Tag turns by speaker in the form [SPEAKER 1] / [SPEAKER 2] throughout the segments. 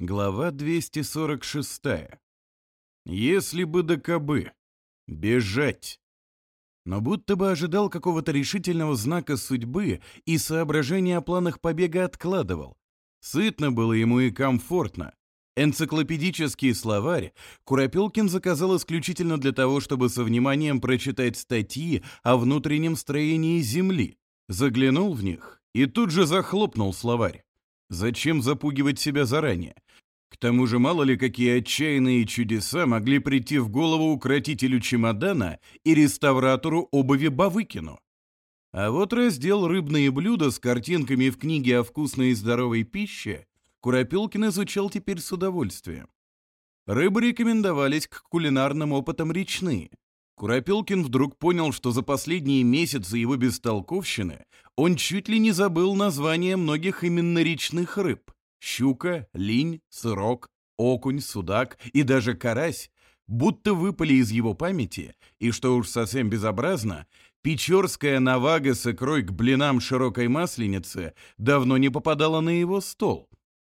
[SPEAKER 1] Глава 246. Если бы до кобы. Бежать. Но будто бы ожидал какого-то решительного знака судьбы и соображения о планах побега откладывал. Сытно было ему и комфортно. Энциклопедический словарь Куропелкин заказал исключительно для того, чтобы со вниманием прочитать статьи о внутреннем строении Земли. Заглянул в них и тут же захлопнул словарь. Зачем запугивать себя заранее? К тому же мало ли какие отчаянные чудеса могли прийти в голову укротителю чемодана и реставратору обуви Бавыкину. А вот раздел «Рыбные блюда» с картинками в книге о вкусной и здоровой пище Куропелкин изучал теперь с удовольствием. Рыбы рекомендовались к кулинарным опытам речные. Куропелкин вдруг понял, что за последние Щука, линь, сырок, окунь, судак и даже карась будто выпали из его памяти, и, что уж совсем безобразно, печорская навага с икрой к блинам широкой масленицы давно не попадала на его стол.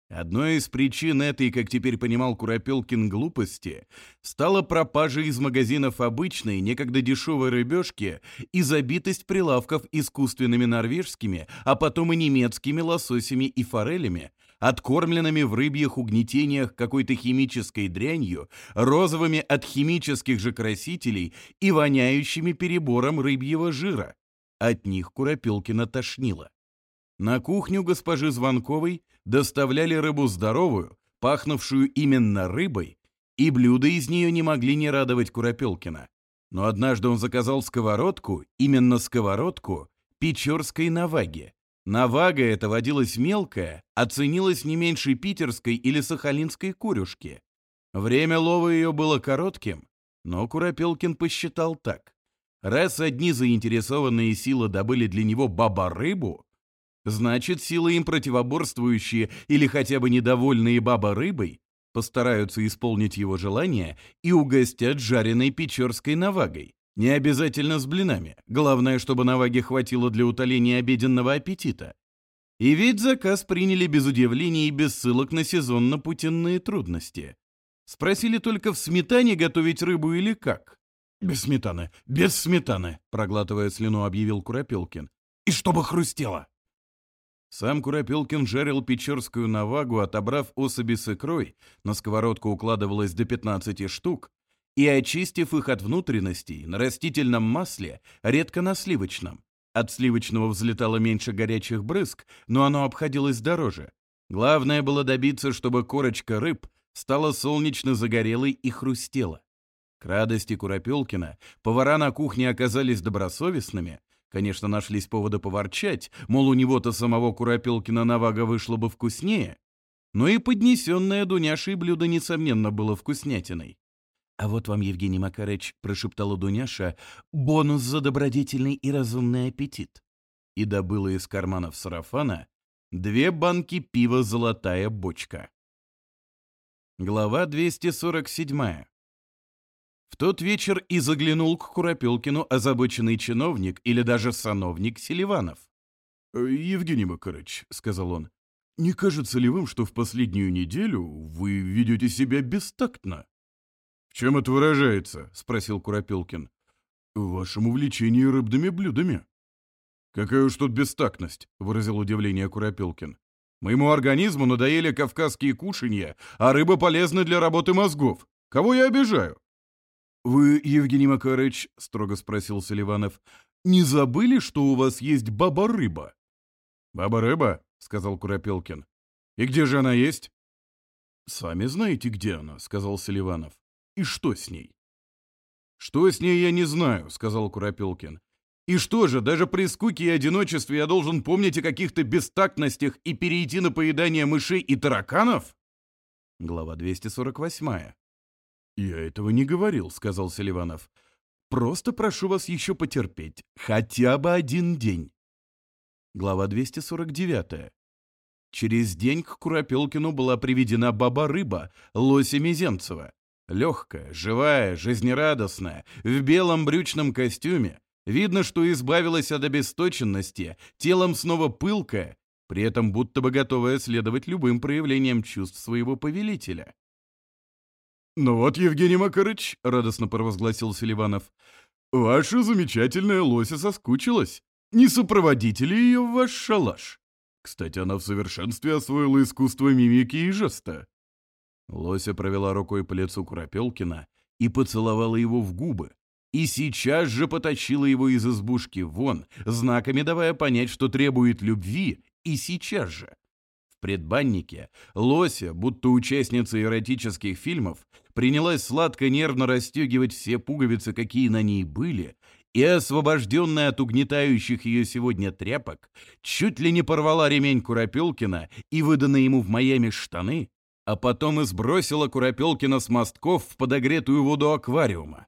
[SPEAKER 1] Одной из причин этой, как теперь понимал Куропелкин, глупости, стала пропажа из магазинов обычной, некогда дешевой рыбешки и забитость прилавков искусственными норвежскими, а потом и немецкими лососями и форелями, откормленными в рыбьих угнетениях какой-то химической дрянью, розовыми от химических же красителей и воняющими перебором рыбьего жира. От них Куропелкина тошнило. На кухню госпожи Звонковой доставляли рыбу здоровую, пахнувшую именно рыбой, и блюда из нее не могли не радовать Куропелкина. Но однажды он заказал сковородку, именно сковородку, печорской наваги, Навага эта водилась мелкая, оценилась а не меньше питерской или сахалинской курюшки. Время лова ее было коротким, но Куропелкин посчитал так. Раз одни заинтересованные силы добыли для него баба-рыбу, значит, силы им противоборствующие или хотя бы недовольные баба-рыбой постараются исполнить его желание и угостят жареной печерской навагой. Не обязательно с блинами. Главное, чтобы наваги хватило для утоления обеденного аппетита. И ведь заказ приняли без удивлений и без ссылок на сезонно-путинные трудности. Спросили только в сметане готовить рыбу или как. «Без сметаны, без сметаны», — проглатывая слюну, объявил Куропелкин. «И чтобы хрустело!» Сам Куропелкин жарил печерскую навагу, отобрав особи с икрой, на сковородку укладывалось до 15 штук, и, очистив их от внутренностей, на растительном масле, редко на сливочном. От сливочного взлетало меньше горячих брызг, но оно обходилось дороже. Главное было добиться, чтобы корочка рыб стала солнечно загорелой и хрустела. К радости Куропелкина повара на кухне оказались добросовестными. Конечно, нашлись поводы поворчать, мол, у него-то самого Куропелкина навага вышла бы вкуснее. Но и поднесенное Дуняшей блюдо, несомненно, было вкуснятиной. А вот вам, Евгений Макарыч, прошептала Дуняша, бонус за добродетельный и разумный аппетит. И добыла из карманов сарафана две банки пива «Золотая бочка». Глава 247. В тот вечер и заглянул к Куропелкину озабоченный чиновник или даже сановник Селиванов. «Э, «Евгений Макарыч», — сказал он, — «не кажется ли вам, что в последнюю неделю вы ведете себя бестактно?» «Чем это выражается?» — спросил Куропилкин. вашем увлечении рыбными блюдами». «Какая уж тут бестактность», — выразил удивление Куропилкин. «Моему организму надоели кавказские кушанья, а рыба полезна для работы мозгов. Кого я обижаю?» «Вы, Евгений Макарыч», — строго спросил Селиванов, — «не забыли, что у вас есть баба-рыба?» «Баба-рыба?» — сказал Куропилкин. «И где же она есть?» «Сами знаете, где она», — сказал Селиванов. И что с ней?» «Что с ней, я не знаю», — сказал Куропелкин. «И что же, даже при скуке и одиночестве я должен помнить о каких-то бестактностях и перейти на поедание мышей и тараканов?» Глава 248. «Я этого не говорил», — сказал Селиванов. «Просто прошу вас еще потерпеть. Хотя бы один день». Глава 249. Через день к Куропелкину была приведена баба-рыба, Лоси Мизенцева. Легкая, живая, жизнерадостная, в белом брючном костюме. Видно, что избавилась от обесточенности, телом снова пылкая, при этом будто бы готовая следовать любым проявлениям чувств своего повелителя. «Ну вот, Евгений Макарыч», — радостно провозгласил Селиванов, — «ваша замечательная лося соскучилась. Не сопроводите ли ее в ваш шалаш? Кстати, она в совершенстве освоила искусство мимики и жеста». Лося провела рукой по лицу Куропелкина и поцеловала его в губы. И сейчас же потащила его из избушки вон, знаками давая понять, что требует любви, и сейчас же. В предбаннике Лося, будто участница эротических фильмов, принялась сладко-нервно расстегивать все пуговицы, какие на ней были, и, освобожденная от угнетающих ее сегодня тряпок, чуть ли не порвала ремень Куропелкина и выданные ему в Майами штаны, а потом и сбросила Куропелкина с мостков в подогретую воду аквариума.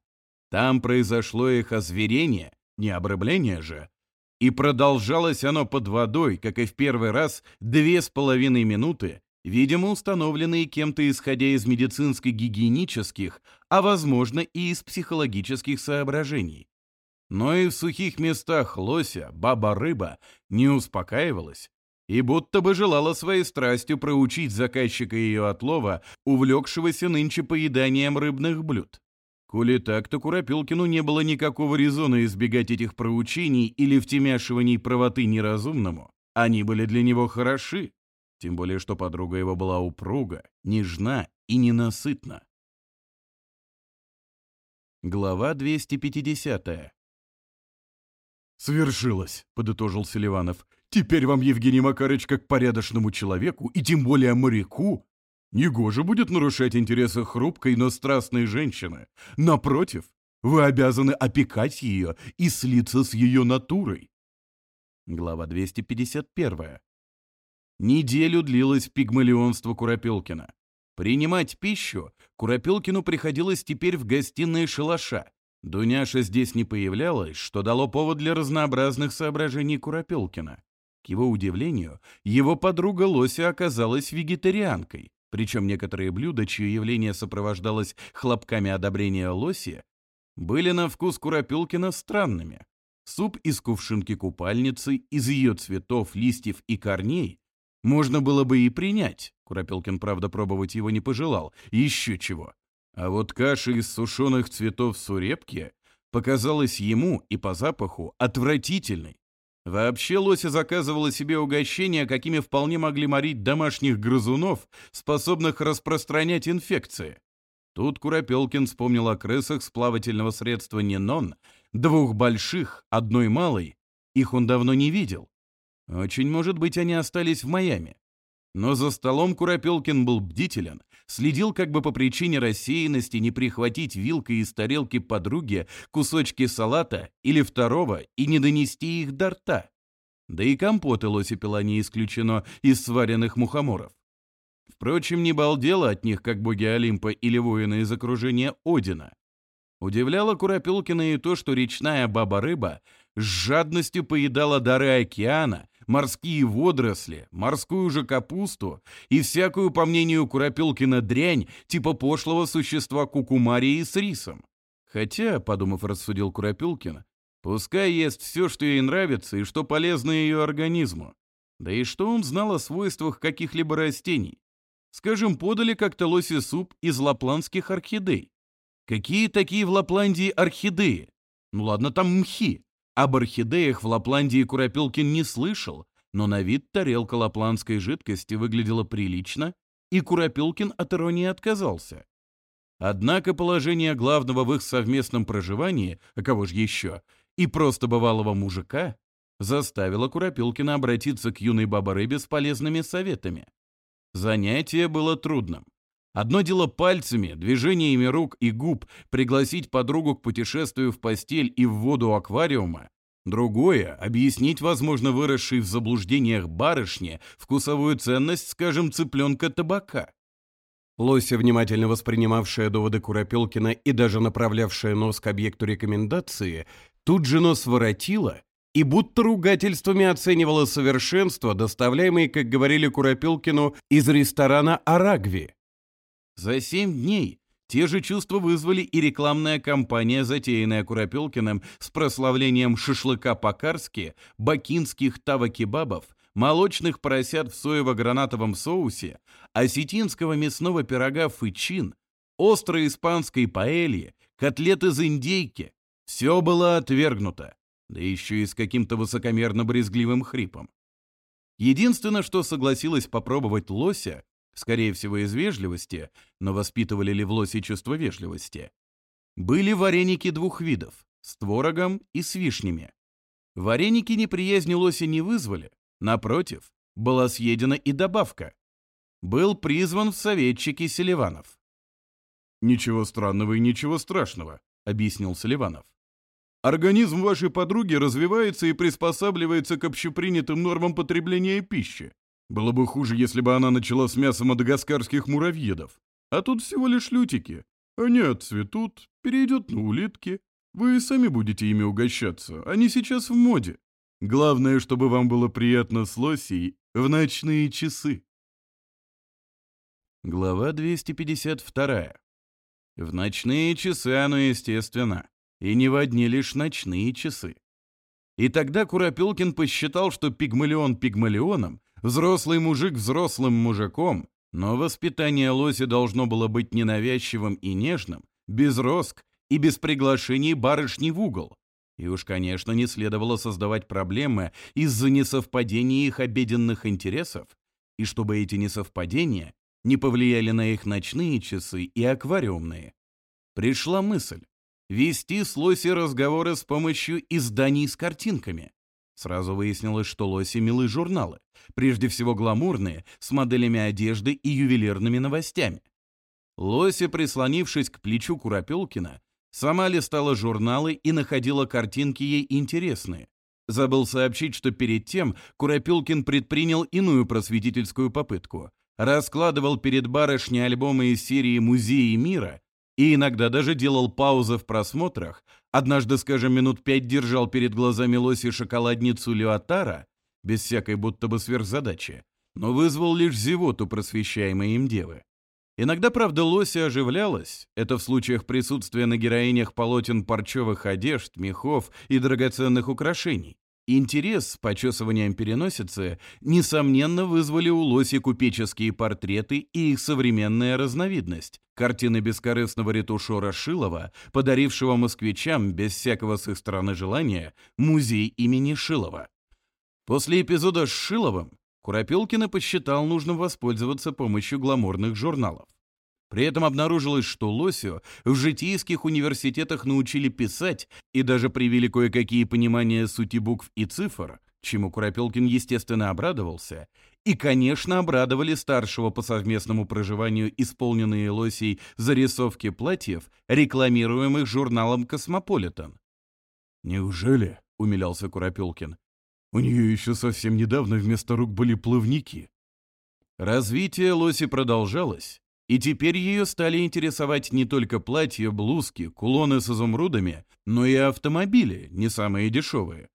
[SPEAKER 1] Там произошло их озверение, не обрыбление же, и продолжалось оно под водой, как и в первый раз, две с половиной минуты, видимо, установленные кем-то исходя из медицинско-гигиенических, а, возможно, и из психологических соображений. Но и в сухих местах лося, баба-рыба не успокаивалась и будто бы желала своей страстью проучить заказчика ее отлова, увлекшегося нынче поеданием рыбных блюд. Коли так, то Куропилкину не было никакого резона избегать этих проучений или втемяшиваний правоты неразумному. Они были для него хороши, тем более что подруга его была упруга, нежна и ненасытна. Глава 250 «Свершилось», — подытожил Селиванов, — Теперь вам, Евгений Макарыч, как порядочному человеку, и тем более моряку, негоже будет нарушать интересы хрупкой, но страстной женщины. Напротив, вы обязаны опекать ее и слиться с ее натурой. Глава 251. Неделю длилось пигмалионство Куропелкина. Принимать пищу Куропелкину приходилось теперь в гостиной шалаша. Дуняша здесь не появлялась, что дало повод для разнообразных соображений Куропелкина. К его удивлению, его подруга Лося оказалась вегетарианкой, причем некоторые блюда, чье явление сопровождалось хлопками одобрения Лоси, были на вкус Куропилкина странными. Суп из кувшинки купальницы, из ее цветов, листьев и корней можно было бы и принять. Куропилкин, правда, пробовать его не пожелал. Еще чего. А вот каша из сушеных цветов сурепки показалась ему и по запаху отвратительной. Вообще лося заказывала себе угощения, какими вполне могли морить домашних грызунов, способных распространять инфекции. Тут Куропелкин вспомнил о крысах с плавательного средства «Нинон», двух больших, одной малой. Их он давно не видел. Очень может быть, они остались в Майами. Но за столом Куропелкин был бдителен следил как бы по причине рассеянности не прихватить вилкой из тарелки подруги кусочки салата или второго и не донести их до рта. Да и компоты лоси пила не исключено из сваренных мухоморов. Впрочем, не балдела от них, как боги Олимпа или воины из окружения Одина. Удивляло Куропилкина и то, что речная баба-рыба с жадностью поедала дары океана, морские водоросли, морскую же капусту и всякую, по мнению Куропилкина, дрянь типа пошлого существа кукумарии с рисом. Хотя, подумав, рассудил Куропилкин, пускай ест все, что ей нравится и что полезно ее организму. Да и что он знал о свойствах каких-либо растений? Скажем, подали как-то лоси суп из лапландских орхидей. Какие такие в Лапландии орхидеи? Ну ладно, там мхи. Об орхидеях в Лапландии Курапелкин не слышал, но на вид тарелка лапландской жидкости выглядела прилично, и Курапелкин от иронии отказался. Однако положение главного в их совместном проживании, а кого же еще, и просто бывалого мужика, заставило Курапелкина обратиться к юной бабарыбе с полезными советами. Занятие было трудным. Одно дело пальцами, движениями рук и губ пригласить подругу к путешествию в постель и в воду аквариума, Другое – объяснить, возможно, выросшей в заблуждениях барышне вкусовую ценность, скажем, цыпленка табака. Лося, внимательно воспринимавшая доводы Куропелкина и даже направлявшая нос к объекту рекомендации, тут же нос воротила и будто ругательствами оценивала совершенство, доставляемое, как говорили Куропелкину, из ресторана «Арагви». За семь дней те же чувства вызвали и рекламная кампания, затеянная Куропелкиным с прославлением шашлыка по-карски, бакинских тавакебабов, молочных поросят в соево-гранатовом соусе, осетинского мясного пирога фычин, острой испанской паэльи, котлет из индейки. Все было отвергнуто, да еще и с каким-то высокомерно-брезгливым хрипом. Единственное, что согласилась попробовать лося, скорее всего, из вежливости, но воспитывали ли Левлоси чувство вежливости, были вареники двух видов – с творогом и с вишнями. Вареники неприязни лоси не вызвали, напротив, была съедена и добавка. Был призван в советчики Селиванов.
[SPEAKER 2] «Ничего странного и ничего страшного», — объяснил Селиванов. «Организм вашей подруги развивается и приспосабливается к общепринятым нормам потребления пищи. Было бы хуже, если бы она начала с мяса мадагаскарских муравьедов. А тут всего лишь лютики. Они отцветут, перейдет на улитки. Вы сами будете ими угощаться, они сейчас в моде. Главное, чтобы вам было приятно с лосей в ночные часы.
[SPEAKER 1] Глава 252. В ночные часы оно естественно, и не в одни лишь ночные часы. И тогда Куропилкин посчитал, что пигмалион пигмалионом — Взрослый мужик взрослым мужиком, но воспитание лоси должно было быть ненавязчивым и нежным, без роск и без приглашений барышни в угол. И уж, конечно, не следовало создавать проблемы из-за несовпадения их обеденных интересов, и чтобы эти несовпадения не повлияли на их ночные часы и аквариумные. Пришла мысль вести с лоси разговоры с помощью изданий с картинками. Сразу выяснилось, что лоси милы журналы, прежде всего гламурные, с моделями одежды и ювелирными новостями. Лоси, прислонившись к плечу Куропелкина, сама листала журналы и находила картинки ей интересные. Забыл сообщить, что перед тем Куропилкин предпринял иную просветительскую попытку. Раскладывал перед барышней альбомы из серии «Музеи мира» и иногда даже делал паузы в просмотрах, однажды, скажем, минут пять держал перед глазами Лоси шоколадницу Леотара, без всякой будто бы сверхзадачи, но вызвал лишь зевоту просвещаемой им девы. Иногда, правда, Лося оживлялась, это в случаях присутствия на героинях полотен парчевых одежд, мехов и драгоценных украшений. Интерес с почесыванием переносицы, несомненно, вызвали у Лоси купеческие портреты и их современная разновидность – картины бескорыстного ретушера Шилова, подарившего москвичам, без всякого с их стороны желания, музей имени Шилова. После эпизода с Шиловым Куропелкин посчитал нужным воспользоваться помощью гламурных журналов. При этом обнаружилось, что Лосю в житейских университетах научили писать и даже привели кое-какие понимания сути букв и цифр, чему Куропелкин, естественно, обрадовался, и, конечно, обрадовали старшего по совместному проживанию исполненные Лосей зарисовки платьев, рекламируемых журналом «Космополитен».
[SPEAKER 2] «Неужели?» — умилялся Куропелкин. «У нее еще совсем недавно вместо рук были плавники».
[SPEAKER 1] Развитие лоси продолжалось, и теперь ее стали интересовать не только платья, блузки, кулоны с изумрудами, но и автомобили, не самые дешевые.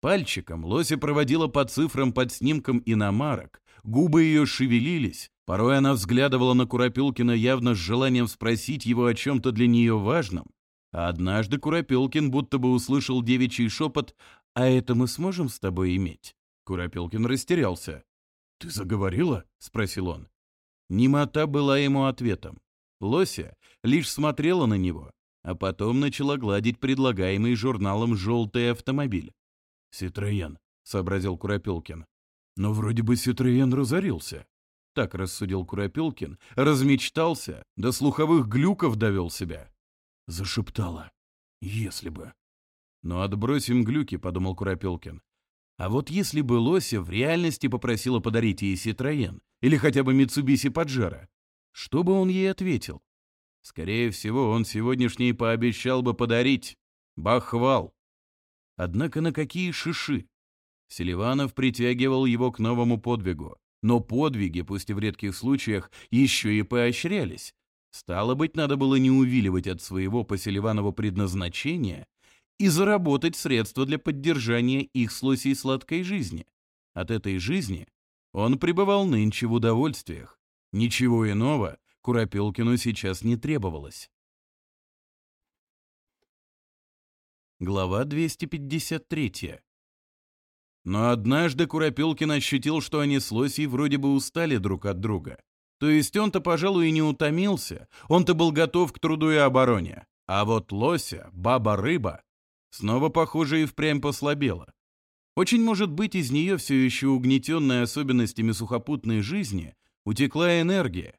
[SPEAKER 1] Пальчиком Лоси проводила по цифрам под снимком иномарок, губы ее шевелились, порой она взглядывала на Куропилкина явно с желанием спросить его о чем-то для нее важном. А однажды Куропилкин будто бы услышал девичий шепот «А это мы сможем с тобой иметь?» Куропилкин растерялся.
[SPEAKER 2] «Ты заговорила?» — спросил он.
[SPEAKER 1] Немота была ему ответом. Лося лишь смотрела на него, а потом начала гладить предлагаемый журналом «желтый автомобиль».
[SPEAKER 2] «Ситроен», — сообразил Куропелкин. «Но вроде бы Ситроен разорился».
[SPEAKER 1] Так рассудил Куропелкин, размечтался, до слуховых глюков довел себя.
[SPEAKER 2] Зашептала. «Если бы».
[SPEAKER 1] «Но «Ну, отбросим глюки», — подумал Куропелкин. «А вот если бы Лося в реальности попросила подарить ей Ситроен, или хотя бы Митсубиси Паджеро? Что бы он ей ответил? Скорее всего, он сегодняшний пообещал бы подарить. Бахвал. Однако на какие шиши? Селиванов притягивал его к новому подвигу. Но подвиги, пусть и в редких случаях, еще и поощрялись. Стало быть, надо было не увиливать от своего по Селиванову предназначения и заработать средства для поддержания их с сладкой жизни. От этой жизни он пребывал нынче в удовольствиях. Ничего иного Куропелкину сейчас не требовалось. Глава 253. Но однажды Куропелкин ощутил, что они с Лосей вроде бы устали друг от друга. То есть он-то, пожалуй, и не утомился, он-то был готов к труду и обороне. А вот Лося, баба-рыба, снова, похоже, и впрямь послабела. Очень может быть, из нее все еще угнетенная особенностями сухопутной жизни утекла энергия.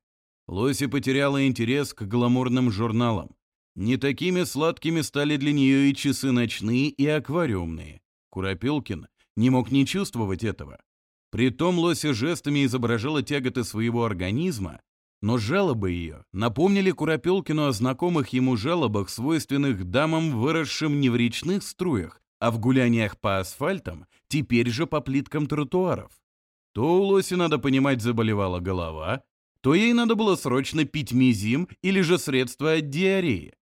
[SPEAKER 1] Лоси потеряла интерес к гламурным журналам. Не такими сладкими стали для нее и часы ночные, и аквариумные. Куропилкин не мог не чувствовать этого. Притом Лоси жестами изображала тяготы своего организма, но жалобы ее напомнили Куропилкину о знакомых ему жалобах, свойственных дамам, выросшим не в речных струях, а в гуляниях по асфальтам, теперь же по плиткам тротуаров. То у Лоси, надо понимать, заболевала голова, то ей надо было срочно пить мизим или же средство от диареи.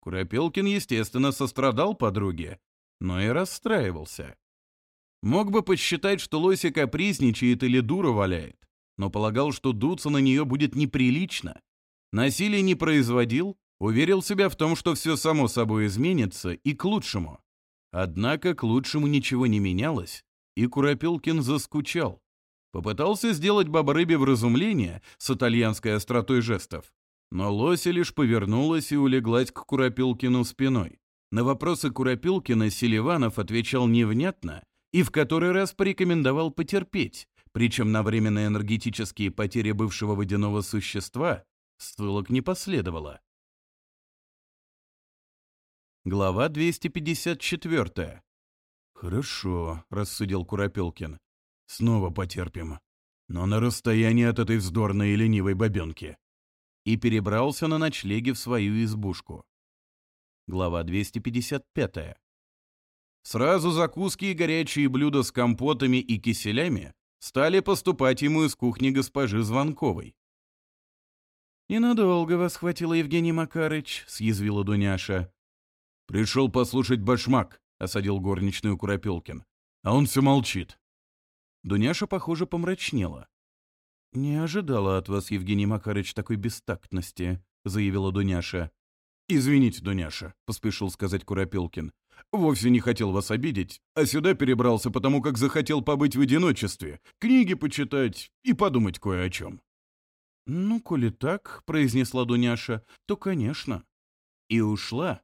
[SPEAKER 1] Куропелкин, естественно, сострадал подруге, но и расстраивался. Мог бы подсчитать, что Лоси капризничает или дура валяет, но полагал, что дуться на нее будет неприлично. Насилие не производил, уверил себя в том, что все само собой изменится и к лучшему. Однако к лучшему ничего не менялось, и Куропилкин заскучал. Попытался сделать баба вразумление с итальянской остротой жестов, но лося лишь повернулась и улеглась к Куропилкину спиной. На вопросы Куропилкина Селиванов отвечал невнятно и в который раз порекомендовал потерпеть, причем на временные энергетические потери бывшего водяного существа ссылок не последовало. Глава 254. «Хорошо», — рассудил Куропелкин, «Снова потерпим. Но на расстоянии от этой вздорной и ленивой бабенки». И перебрался на ночлеге в свою избушку. Глава 255. Сразу закуски и горячие блюда с компотами и киселями стали поступать ему из кухни госпожи Звонковой. Ненадолго надолго вас хватило, Евгений Макарыч», — съязвила Дуняша. Пришел послушать башмак, осадил горничную Куропелкин. А он все молчит. Дуняша, похоже, помрачнела. «Не ожидала от вас, Евгений Макарыч, такой бестактности», — заявила Дуняша. «Извините, Дуняша», — поспешил сказать Куропелкин. «Вовсе не хотел вас обидеть, а сюда перебрался, потому как захотел побыть в одиночестве, книги почитать и подумать кое о чем». «Ну, коли так», — произнесла Дуняша, — «то, конечно». И ушла,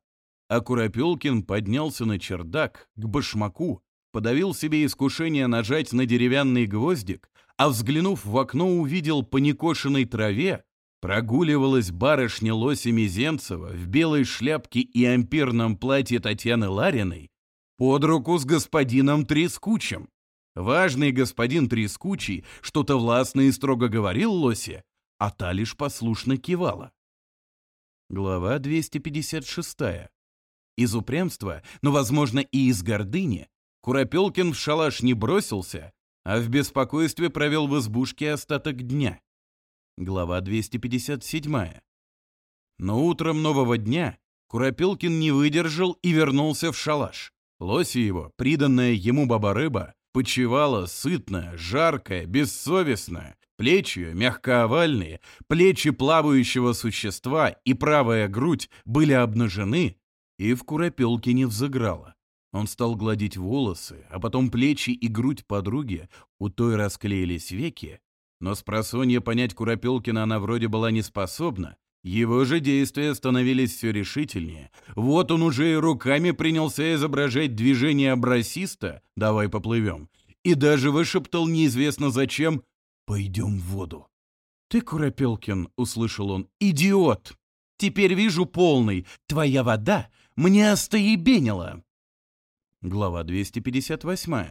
[SPEAKER 1] а Куропелкин поднялся на чердак, к башмаку, подавил себе искушение нажать на деревянный гвоздик, а взглянув в окно, увидел по некошенной траве прогуливалась барышня Лоси Мизенцева в белой шляпке и ампирном платье Татьяны Лариной под руку с господином Трескучем. Важный господин Трескучий что-то властно и строго говорил Лосе, а та лишь послушно кивала. Глава 256. Из упрямства, но, возможно, и из гордыни, Куропелкин в шалаш не бросился, а в беспокойстве провел в избушке остаток дня. Глава 257. Но утром нового дня Куропелкин не выдержал и вернулся в шалаш. Лоси его, приданная ему баба-рыба, почевала сытная, жаркая, бессовестная, плечи мягкоовальные, плечи плавающего существа и правая грудь были обнажены, и в куропелке не взыграла. Он стал гладить волосы, а потом плечи и грудь подруги, у той расклеились веки, но с просонья понять курапелкина она вроде была не способна, его же действия становились все решительнее. Вот он уже и руками принялся изображать движение абрасиста «давай поплывем», и даже вышептал неизвестно зачем «пойдем в воду». «Ты, курапелкин, услышал он, — «идиот! Теперь вижу полный, твоя вода мне остоебенило!» Глава 258.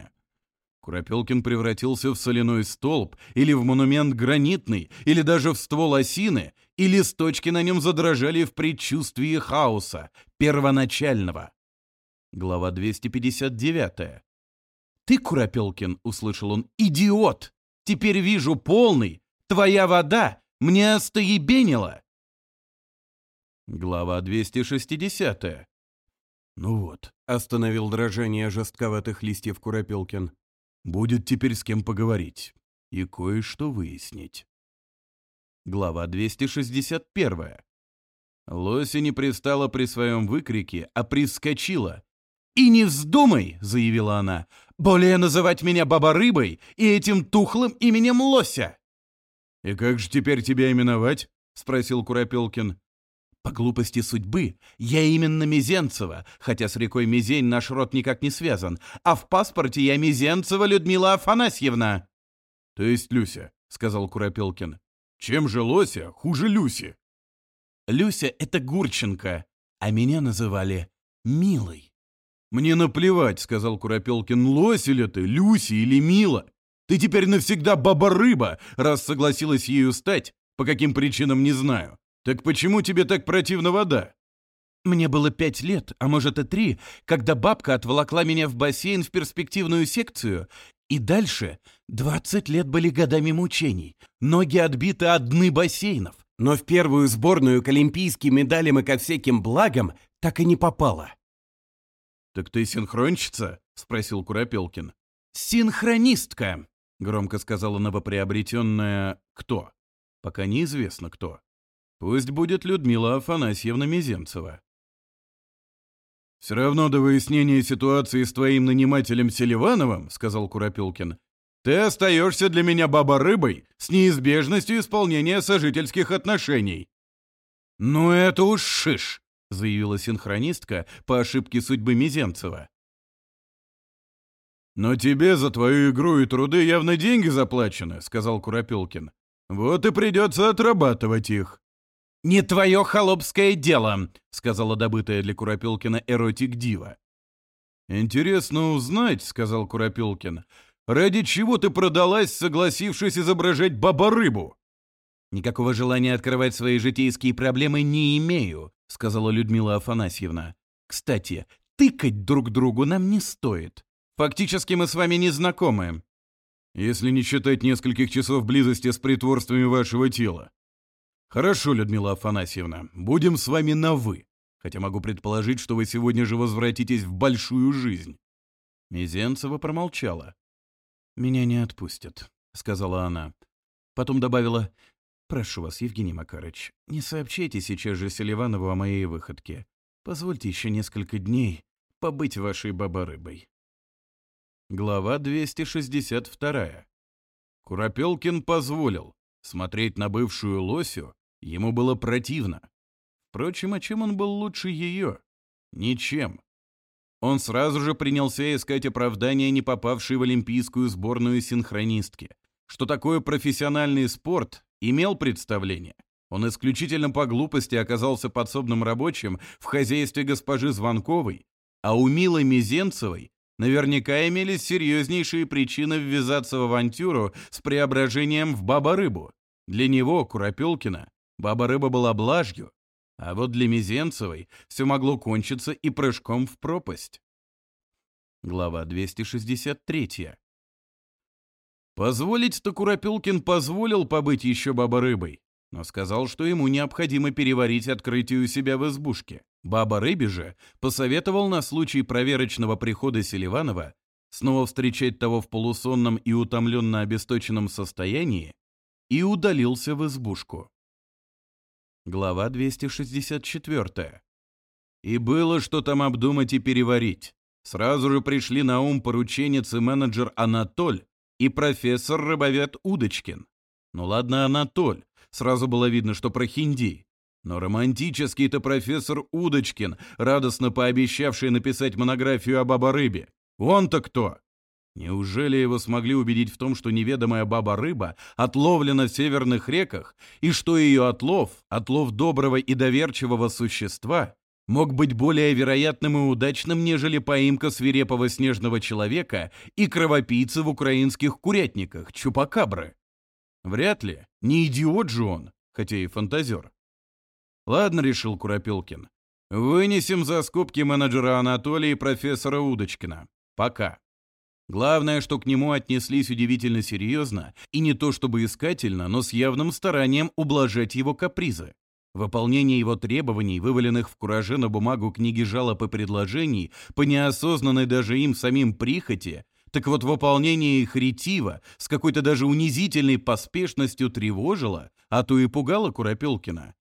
[SPEAKER 1] Куропелкин превратился в соляной столб, или в монумент гранитный, или даже в ствол осины, и листочки на нем задрожали в предчувствии хаоса, первоначального. Глава 259. «Ты, Куропелкин, — услышал он, — идиот! Теперь вижу полный! Твоя вода мне остоебенила!» Глава 260. Ну вот. Остановил дрожание жестковатых листьев Куропелкин. Будет теперь с кем поговорить и кое-что выяснить. Глава 261. Лоси не пристала при своем выкрике, а прискочила. «И не вздумай!» — заявила она. «Более называть меня баба-рыбой и этим тухлым именем лося!»
[SPEAKER 2] «И как же теперь тебя именовать?» — спросил Куропелкин.
[SPEAKER 1] По глупости судьбы я именно Мизенцева, хотя с рекой Мизень наш род никак не связан, а в паспорте я Мизенцева Людмила Афанасьевна. —
[SPEAKER 2] То есть Люся, — сказал Куропелкин. — Чем же Лося хуже Люси? —
[SPEAKER 1] Люся — это Гурченко, а меня называли
[SPEAKER 2] «Так почему тебе так противна вода?»
[SPEAKER 1] Мне было пять лет, а может и три, когда бабка отволокла меня в бассейн в перспективную секцию, и дальше двадцать лет были годами мучений. Ноги отбиты от дны бассейнов. Но в первую сборную к олимпийским медалям и ко всяким благам так и не попала.
[SPEAKER 2] «Так ты синхронщица?» — спросил Куропелкин.
[SPEAKER 1] «Синхронистка!»
[SPEAKER 2] — громко сказала новоприобретенная «кто?» Пока неизвестно кто. Пусть будет Людмила Афанасьевна Мизенцева. «Все равно до выяснения ситуации с твоим нанимателем Селивановым, — сказал Куропилкин, — ты остаешься для меня баба-рыбой с неизбежностью исполнения сожительских отношений».
[SPEAKER 1] «Ну это уж шиш!» — заявила синхронистка по ошибке судьбы Мизенцева.
[SPEAKER 2] «Но тебе за твою игру и труды явно деньги заплачены», — сказал Куропилкин. «Вот и придется отрабатывать их».
[SPEAKER 1] «Не твое холопское дело», — сказала добытая для Куропилкина эротик-дива.
[SPEAKER 2] «Интересно узнать», — сказал Куропилкин, — «ради чего ты продалась, согласившись изображать баба-рыбу?»
[SPEAKER 1] «Никакого желания открывать свои житейские проблемы не имею», — сказала Людмила Афанасьевна. «Кстати, тыкать друг другу нам не стоит. Фактически мы с вами не знакомы».
[SPEAKER 2] «Если не считать нескольких часов близости с притворствами вашего тела», «Хорошо, Людмила Афанасьевна, будем с вами на «вы», хотя могу предположить, что вы сегодня же возвратитесь в большую жизнь».
[SPEAKER 1] Мизенцева промолчала. «Меня не отпустят», — сказала она. Потом добавила, «Прошу вас, Евгений Макарыч, не сообщайте сейчас же Селиванову о моей выходке. Позвольте еще несколько дней побыть вашей баба-рыбой».
[SPEAKER 2] Глава 262. Куропелкин позволил смотреть на бывшую лосю Ему было противно. Впрочем, а чем он был лучше ее? Ничем. Он сразу же принялся искать оправдания, не попавшей в олимпийскую сборную синхронистки. Что такое профессиональный спорт, имел представление. Он исключительно по глупости оказался подсобным рабочим в хозяйстве госпожи Звонковой, а у Милы Мизенцевой наверняка имелись серьезнейшие причины ввязаться в авантюру с преображением в баба-рыбу. Для него, Куропелкина, Баба-рыба была блажью, а вот для Мизенцевой все могло кончиться и прыжком в пропасть. Глава 263. Позволить-то Куропилкин позволил побыть еще баба-рыбой, но сказал, что ему необходимо переварить открытие у себя в избушке. Баба-рыбе же посоветовал на случай проверочного прихода Селиванова снова встречать того в полусонном и утомленно обесточенном состоянии и удалился в избушку. Глава 264. «И было что там обдумать и переварить. Сразу же пришли на ум порученец и менеджер Анатоль и профессор-рыбовед Удочкин. Ну ладно, Анатоль, сразу было видно, что про хинди. Но романтический-то профессор Удочкин, радостно пообещавший написать монографию об оборыбе. Он-то кто? Неужели его смогли убедить в том, что неведомая баба-рыба отловлена в северных реках, и что ее отлов, отлов доброго и доверчивого существа, мог быть более вероятным и удачным, нежели поимка свирепого снежного человека и кровопийца в украинских курятниках, чупакабры? Вряд ли. Не идиот же он, хотя и фантазер. Ладно, решил Куропилкин. Вынесем за скобки менеджера Анатолия и профессора Удочкина. Пока. Главное, что к нему отнеслись удивительно серьезно, и не то чтобы искательно, но с явным старанием ублажать его капризы. Выполнение его требований, вываленных в кураже на бумагу книги жалоб и предложений, по неосознанной даже им самим прихоти, так вот выполнение их ретива с какой-то даже унизительной поспешностью тревожило, а то и пугало Куропелкина.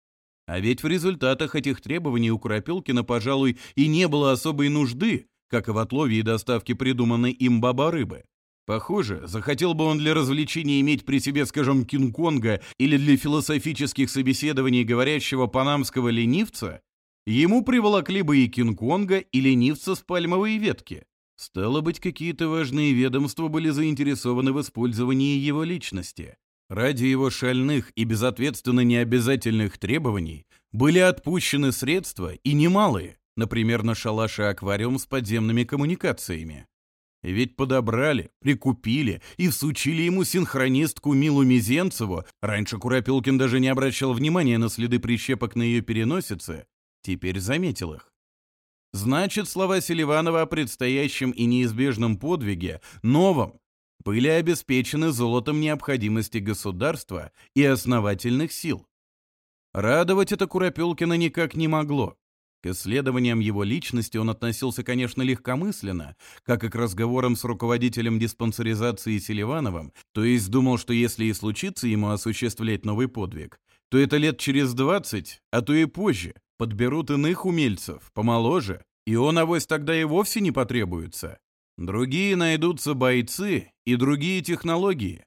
[SPEAKER 2] А ведь в результатах этих требований у Куропелкина, пожалуй, и не было особой нужды,
[SPEAKER 1] как и в отлове и доставке придуманной им баба-рыбы. Похоже, захотел бы он для развлечения иметь при себе, скажем, Кинг-Конга или для философических собеседований говорящего панамского ленивца, ему приволокли бы и Кинг-Конга, и ленивца с пальмовой ветки. Стало быть, какие-то важные ведомства были заинтересованы в использовании его личности. Ради его шальных и безответственно необязательных требований были отпущены средства, и немалые например, на шалаше аквариум с подземными коммуникациями. Ведь подобрали, прикупили и всучили ему синхронистку Милу Мизенцеву. Раньше Куропилкин даже не обращал внимания на следы прищепок на ее переносице. Теперь заметил их. Значит, слова Селиванова о предстоящем и неизбежном подвиге, новом, были обеспечены золотом необходимости государства и основательных сил. Радовать это Куропилкина никак не могло. К исследованиям его личности он относился, конечно, легкомысленно, как и к разговорам с руководителем диспансеризации Селивановым, то есть думал, что если и случится ему осуществлять новый подвиг, то это лет через 20, а то и позже, подберут иных умельцев, помоложе, и он авось тогда и вовсе не потребуется. Другие найдутся бойцы и другие технологии.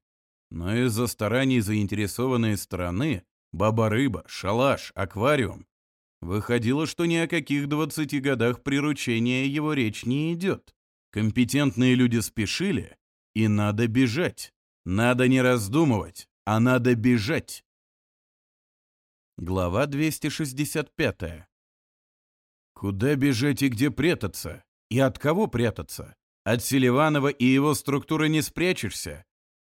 [SPEAKER 1] Но из-за стараний заинтересованной стороны Баба-рыба, шалаш, аквариум Выходило, что ни о каких двадцати годах приручения его речь не идет. Компетентные люди спешили, и надо бежать. Надо не раздумывать, а надо бежать. Глава 265. Куда бежать и где прятаться? И от кого прятаться? От Селиванова и его структуры не спрячешься.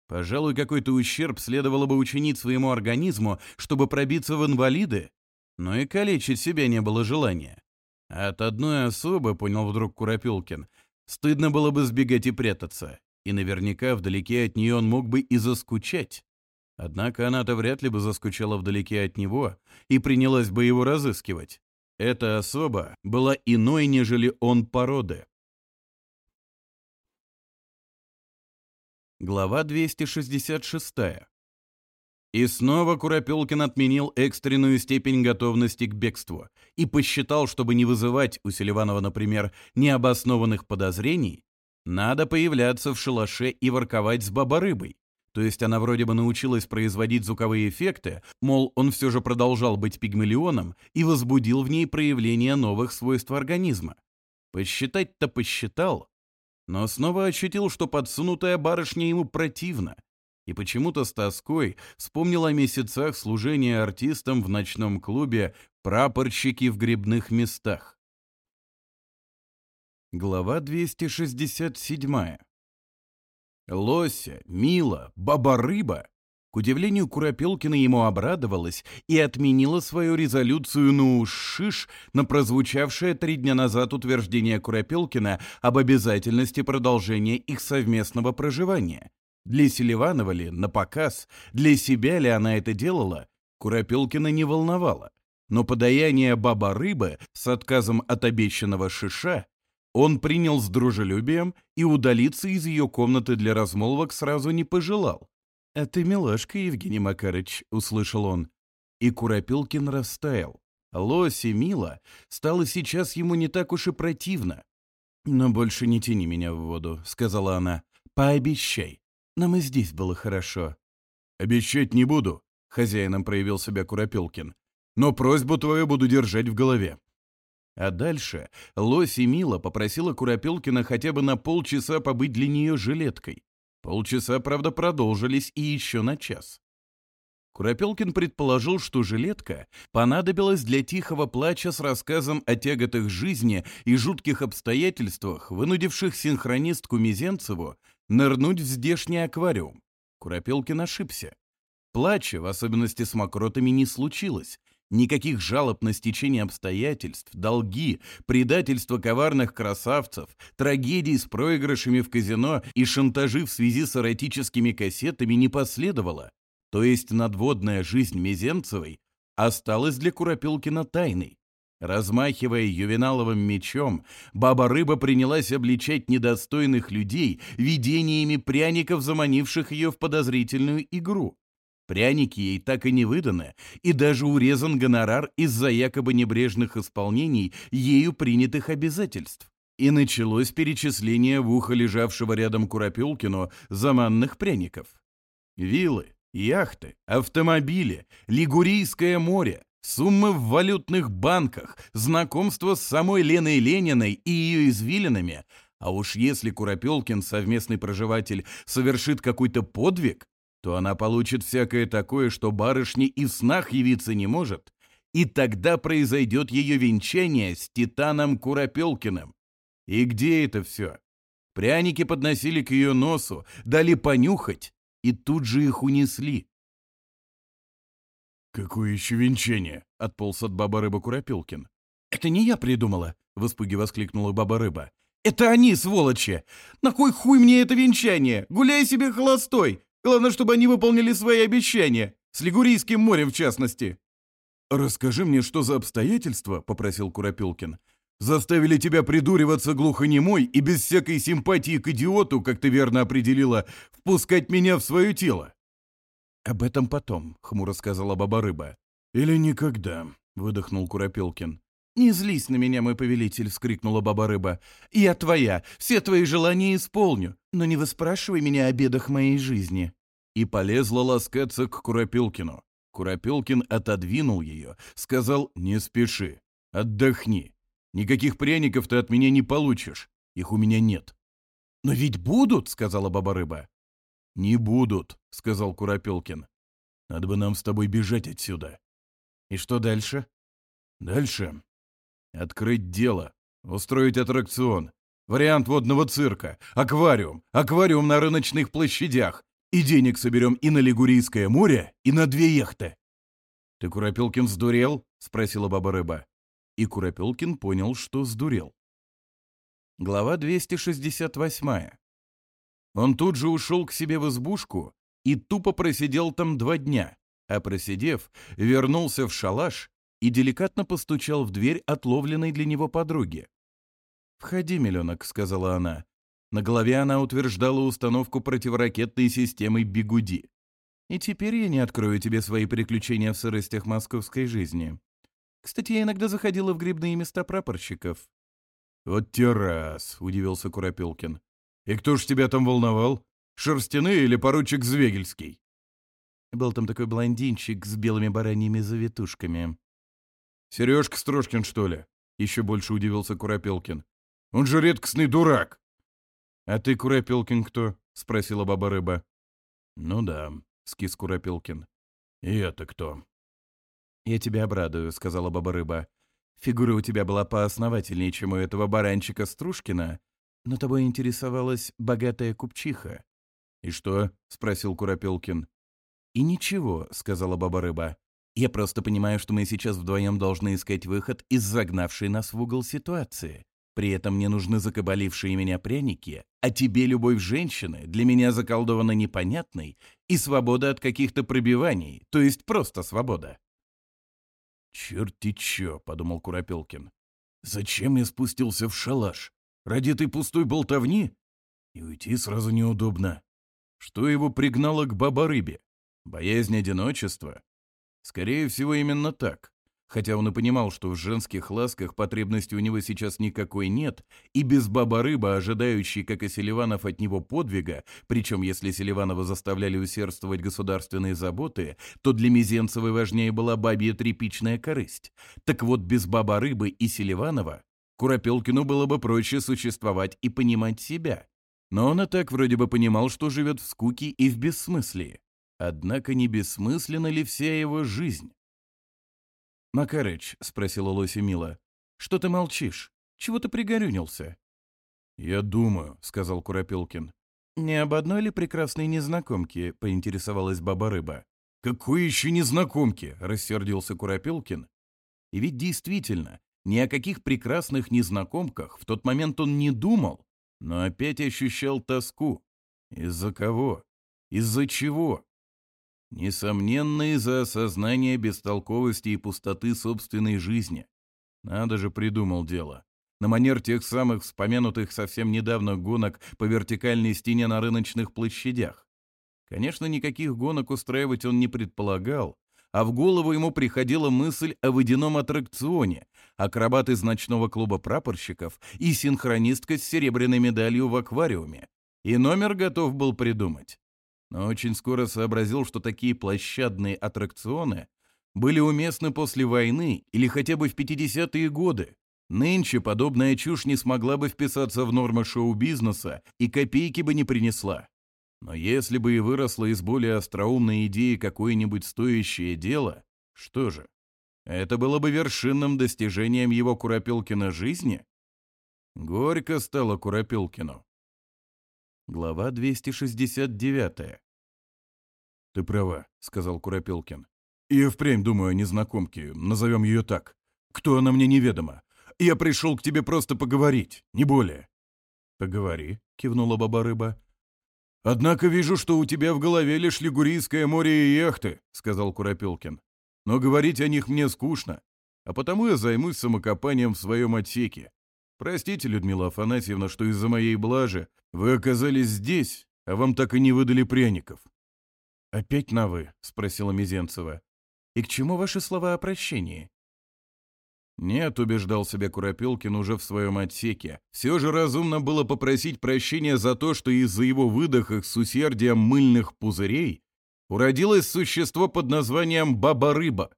[SPEAKER 1] Пожалуй, какой-то ущерб следовало бы учинить своему организму, чтобы пробиться в инвалиды но и калечить себя не было желания. От одной особы, понял вдруг Куропилкин, стыдно было бы сбегать и прятаться, и наверняка вдалеке от нее он мог бы и заскучать. Однако она-то вряд ли бы заскучала вдалеке от него и принялась бы его разыскивать. Эта особа была иной, нежели он породы. Глава 266. И снова Куропелкин отменил экстренную степень готовности к бегству и посчитал, чтобы не вызывать у Селиванова, например, необоснованных подозрений, надо появляться в шалаше и ворковать с бабарыбой. То есть она вроде бы научилась производить звуковые эффекты, мол, он все же продолжал быть пигмалионом и возбудил в ней проявление новых свойств организма. Посчитать-то посчитал, но снова ощутил, что подсунутая барышня ему противна, и почему-то с тоской вспомнил о месяцах служения артистам в ночном клубе «Прапорщики в грибных местах». Глава 267. Лося, Мила, Баба-рыба, к удивлению Куропелкина ему обрадовалась и отменила свою резолюцию «ну шиш» на прозвучавшее три дня назад утверждение Куропелкина об обязательности продолжения их совместного проживания – для Селиванова ли, на показ, для себя ли она это делала, Куропилкина не волновало. Но подаяние баба-рыбы с отказом от обещанного шиша он принял с дружелюбием и удалиться из ее комнаты для размолвок сразу не пожелал. «А ты милашка, Евгений Макарыч», — услышал он. И Куропилкин растаял. Лоси мила стало сейчас ему не так уж и противно. «Но больше не тяни меня в воду», — сказала она. «Пообещай». Нам и здесь было хорошо».
[SPEAKER 2] «Обещать не буду», — хозяином проявил себя Куропелкин. «Но просьбу твою буду держать в голове».
[SPEAKER 1] А дальше лось и Мила попросила Куропелкина хотя бы на полчаса побыть для нее жилеткой. Полчаса, правда, продолжились и еще на час. Куропелкин предположил, что жилетка понадобилась для тихого плача с рассказом о тяготах жизни и жутких обстоятельствах, вынудивших синхронистку Мизенцеву нырнуть в здешний аквариум. Куропелкин ошибся. Плача, в особенности с мокротами, не случилось. Никаких жалоб на стечение обстоятельств, долги, предательство коварных красавцев, трагедии с проигрышами в казино и шантажи в связи с эротическими кассетами не последовало. То есть надводная жизнь Мезенцевой осталась для Куропелкина тайной. Размахивая ювеналовым мечом, баба-рыба принялась обличать недостойных людей видениями пряников, заманивших ее в подозрительную игру. Пряники ей так и не выданы, и даже урезан гонорар из-за якобы небрежных исполнений ею принятых обязательств. И началось перечисление в ухо лежавшего рядом Куропелкину заманных пряников. Вилы, яхты, автомобили, Лигурийское море, Суммы в валютных банках, знакомство с самой Леной Лениной и ее извилинами. А уж если Куропелкин, совместный проживатель, совершит какой-то подвиг, то она получит всякое такое, что барышни и в снах явиться не может. И тогда произойдет ее венчание с Титаном Куропелкиным. И где это все? Пряники подносили к ее носу, дали понюхать, и тут же их унесли.
[SPEAKER 2] «Какое еще венчание?» — отполз от баба-рыба Куропилкин.
[SPEAKER 1] «Это не я придумала!» — в испуге воскликнула баба-рыба. «Это они, сволочи! На кой хуй мне это венчание? Гуляй себе холостой! Главное, чтобы они выполнили свои обещания! С Лигурийским морем, в частности!»
[SPEAKER 2] «Расскажи мне, что за обстоятельства?» — попросил Куропилкин. «Заставили тебя придуриваться глухонемой и без всякой симпатии к идиоту, как ты верно определила, впускать меня в свое тело.
[SPEAKER 1] «Об этом потом», — хмуро сказала баба рыба.
[SPEAKER 2] «Или никогда», — выдохнул Куропелкин.
[SPEAKER 1] «Не злись на меня, мой повелитель!» — вскрикнула баба рыба. «Я твоя! Все твои желания исполню! Но не выспрашивай меня о бедах моей жизни!»
[SPEAKER 2] И полезла ласкаться к Куропилкину. Куропилкин отодвинул ее, сказал «Не спеши, отдохни. Никаких пряников ты от меня не получишь, их у меня нет».
[SPEAKER 1] «Но ведь будут!» — сказала баба рыба.
[SPEAKER 2] «Не будут», — сказал Куропелкин. «Надо бы нам с тобой бежать отсюда».
[SPEAKER 1] «И что дальше?»
[SPEAKER 2] «Дальше. Открыть дело. Устроить аттракцион. Вариант водного цирка. Аквариум. Аквариум на рыночных площадях. И денег соберем и на Лигурийское море, и на две яхты».
[SPEAKER 1] «Ты, Куропелкин, сдурел?» — спросила баба рыба. И Куропелкин понял, что сдурел. Глава 268. Он тут же ушел к себе в избушку и тупо просидел там два дня, а просидев, вернулся в шалаш и деликатно постучал в дверь отловленной для него подруги. «Входи, миллионок», — сказала она. На голове она утверждала установку противоракетной системы «Бигуди». «И теперь я не открою тебе свои приключения в сыростях московской жизни. Кстати, я иногда заходила в грибные места прапорщиков».
[SPEAKER 2] «Вот террас», — удивился Куропелкин. «И кто ж тебя там волновал? Шерстяны или поручик Звегельский?»
[SPEAKER 1] Был там такой блондинчик с белыми бараньими завитушками.
[SPEAKER 2] «Сережка Строжкин, что ли?» — еще больше удивился Куропелкин. «Он же редкостный дурак!»
[SPEAKER 1] «А ты, Куропелкин, кто?» — спросила баба рыба.
[SPEAKER 2] «Ну да», — скис Куропелкин. «И это кто?»
[SPEAKER 1] «Я тебя обрадую», — сказала баба рыба. «Фигура у тебя была поосновательнее, чем у этого баранчика Стружкина, но тобой интересовалась богатая купчиха».
[SPEAKER 2] «И что?» — спросил Куропелкин.
[SPEAKER 1] «И ничего», — сказала Баба-рыба. «Я просто понимаю, что мы сейчас вдвоем должны искать выход из загнавшей нас в угол ситуации. При этом мне нужны закабалившие меня пряники, а тебе любовь женщины для меня заколдована непонятной и свобода от каких-то пробиваний, то есть просто свобода».
[SPEAKER 2] «Черт и чё», — подумал Куропелкин. «Зачем я спустился в шалаш? Ради этой пустой болтовни? И уйти сразу неудобно. Что его пригнало к баба-рыбе? Боязнь одиночества? Скорее всего, именно так. Хотя он и понимал, что в женских ласках потребности у него сейчас никакой нет, и без баба-рыба, ожидающий, как и Селиванов, от него подвига, причем если Селиванова заставляли усердствовать государственные заботы, то для Мизенцевой важнее была бабья тряпичная корысть. Так вот, без баба-рыбы и Селиванова Куропелкину было бы проще существовать и понимать себя. Но он и так вроде бы понимал, что живет в скуке и в бессмыслии. Однако не бессмысленна ли вся его жизнь?
[SPEAKER 1] «Макарыч», — спросила Лося мило, — «что ты молчишь? Чего ты пригорюнился?»
[SPEAKER 2] «Я думаю», — сказал Куропелкин.
[SPEAKER 1] «Не об одной ли прекрасной незнакомке?» — поинтересовалась баба-рыба.
[SPEAKER 2] «Какой еще незнакомке?» — рассердился Куропелкин.
[SPEAKER 1] И ведь действительно, ни о каких прекрасных незнакомках в тот момент он не думал, но опять ощущал тоску. Из-за кого? Из-за чего? Несомненно, из-за осознания бестолковости и пустоты собственной жизни. Надо же, придумал дело. На манер тех самых вспомянутых совсем недавно гонок по вертикальной стене на рыночных площадях. Конечно, никаких гонок устраивать он не предполагал, а в голову ему приходила мысль о водяном аттракционе, акробат из ночного клуба прапорщиков и синхронистка с серебряной медалью в аквариуме. И номер готов был придумать. Но очень скоро сообразил, что такие площадные аттракционы были уместны после войны или хотя бы в 50-е годы. Нынче подобная чушь не смогла бы вписаться в нормы шоу-бизнеса и копейки бы не принесла. Но если бы и выросло из более остроумной идеи какое-нибудь стоящее дело, что же, это было бы вершинным достижением его Куропилкина жизни? Горько стало Куропилкину. Глава 269.
[SPEAKER 2] «Ты права», — сказал Куропилкин. «Я впрямь думаю о незнакомке, назовем ее так. Кто она мне неведома. Я пришел к тебе просто поговорить, не более».
[SPEAKER 1] «Поговори», — кивнула баба-рыба.
[SPEAKER 2] «Однако вижу, что у тебя в голове лишь Лигурийское море и яхты», — сказал Куропилкин. Но говорить о них мне скучно, а потому я займусь самокопанием в своем отсеке. Простите, Людмила Афанасьевна, что из-за моей блажи вы оказались здесь, а вам так и не выдали пряников».
[SPEAKER 1] «Опять на «вы»?» — спросила Мизенцева. «И к чему ваши слова о прощении?»
[SPEAKER 2] «Нет», — убеждал себя Куропелкин уже в своем отсеке. «Все же разумно было попросить прощения за то, что из-за его выдоха с усердием мыльных пузырей уродилось существо под названием «баба-рыба».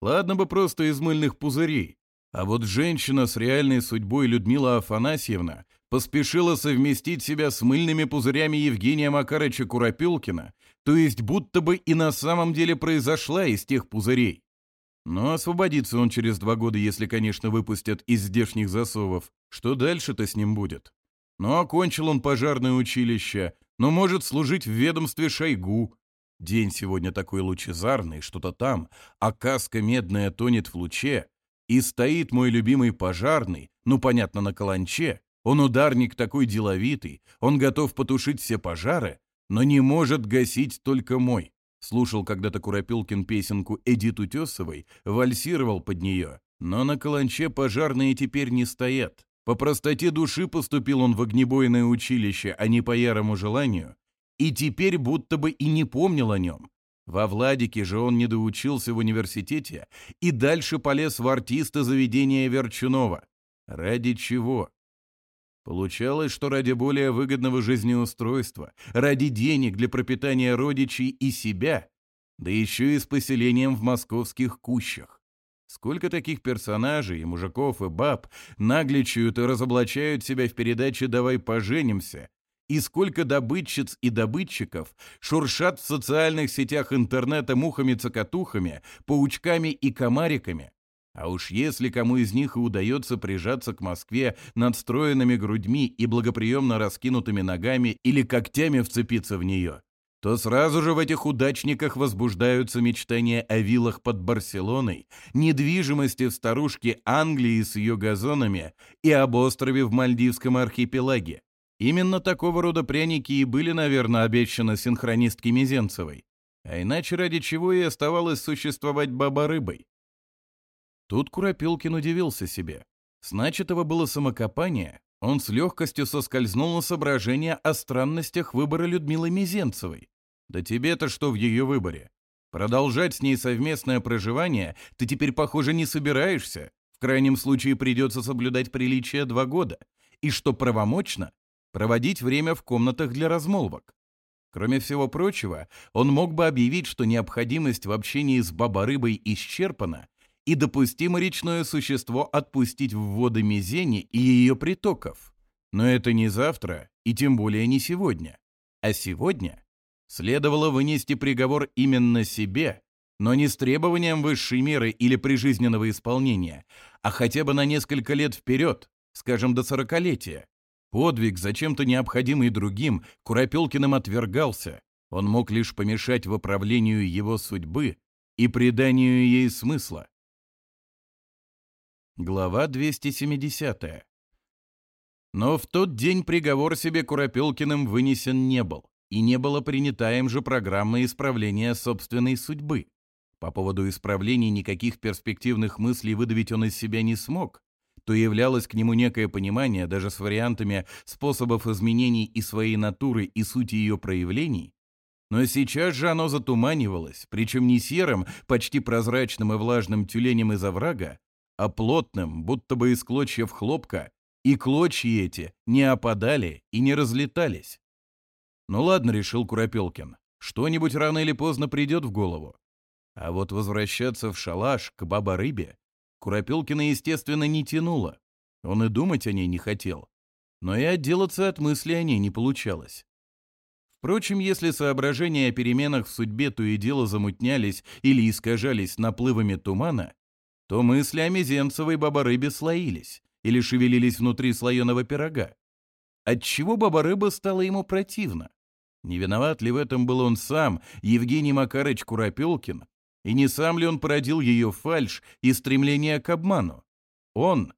[SPEAKER 2] Ладно бы просто из мыльных пузырей. А вот женщина с реальной судьбой Людмила Афанасьевна поспешила совместить себя с мыльными пузырями Евгения Макарыча Куропилкина, то есть будто бы и на самом деле произошла из тех пузырей. Но освободится он через два года, если, конечно, выпустят из здешних засовов. Что дальше-то с ним будет? Ну, окончил он пожарное училище, но может служить в ведомстве Шойгу, День сегодня такой лучезарный, что-то там, а каска медная тонет в луче. И стоит мой любимый пожарный, ну, понятно, на каланче. Он ударник такой деловитый, он готов потушить все пожары, но не может гасить только мой. Слушал когда-то Куропилкин песенку Эдит Утесовой, вальсировал под нее. Но на каланче пожарные теперь не стоят. По простоте души поступил он в огнебойное училище, а не по ярому желанию, и теперь будто бы и не помнил о нем. Во Владике же он не доучился в университете и дальше полез в артиста заведения Верчунова. Ради чего? Получалось, что ради более выгодного жизнеустройства, ради денег для пропитания родичей и себя, да еще и с поселением в московских кущах. Сколько таких персонажей, и мужиков, и баб, нагличают и разоблачают себя в передаче «Давай поженимся», и сколько добытчиц и добытчиков шуршат в социальных сетях интернета мухами-цокотухами, паучками и комариками. А уж если кому из них и удается прижаться к Москве надстроенными грудьми и благоприемно раскинутыми ногами или когтями вцепиться в нее, то сразу же в этих удачниках возбуждаются мечтания о виллах под Барселоной, недвижимости в старушке Англии с ее газонами и об острове в Мальдивском архипелаге. Именно такого рода пряники и были, наверное, обещаны синхронистке Мизенцевой. А иначе ради чего и оставалось существовать баба-рыбой. Тут Куропилкин удивился себе. С начатого было самокопание, он с легкостью соскользнул на соображение о странностях выбора Людмилы Мизенцевой. Да тебе-то что в ее выборе? Продолжать с ней совместное проживание ты теперь, похоже, не собираешься. В крайнем случае придется соблюдать приличие два года. И что правомочно, проводить время в комнатах для размолвок. Кроме всего прочего, он мог бы объявить, что необходимость в общении с рыбой исчерпана, и допустимо речное существо отпустить в воды Мизени и ее притоков. Но это не завтра, и тем более не сегодня. А сегодня следовало вынести приговор именно себе, но не с требованием высшей меры или прижизненного исполнения, а хотя бы на несколько лет вперед, скажем, до сорокалетия, Подвиг, зачем-то необходимый другим, Куропелкиным отвергался. Он мог лишь помешать в управлению его судьбы и приданию ей смысла. Глава 270. Но в тот день приговор себе Куропелкиным вынесен не был, и не было принята им же программа исправления собственной судьбы. По поводу исправлений никаких перспективных мыслей выдавить он из себя не смог, то являлось к нему некое понимание даже с вариантами способов изменений и своей натуры, и сути ее проявлений, но сейчас же оно затуманивалось, причем не серым, почти прозрачным и влажным тюленем из оврага,
[SPEAKER 1] а плотным, будто бы из клочьев хлопка, и клочья эти не опадали и не разлетались. «Ну ладно», — решил Куропелкин, — «что-нибудь рано или поздно придет в голову». А вот возвращаться в шалаш к баба-рыбе Куропелкина, естественно, не тянуло. Он и думать о ней не хотел. Но и отделаться от мысли о ней не получалось. Впрочем, если соображения о переменах в судьбе то и дело замутнялись или искажались наплывами тумана, то мысли о Мизенцевой бабарыбе слоились или шевелились внутри слоеного пирога. Отчего бабарыба стала ему противна? Не виноват ли в этом был он сам, Евгений Макарыч Куропелкин, и не сам ли он породил ее фальш и стремление к обману? Он?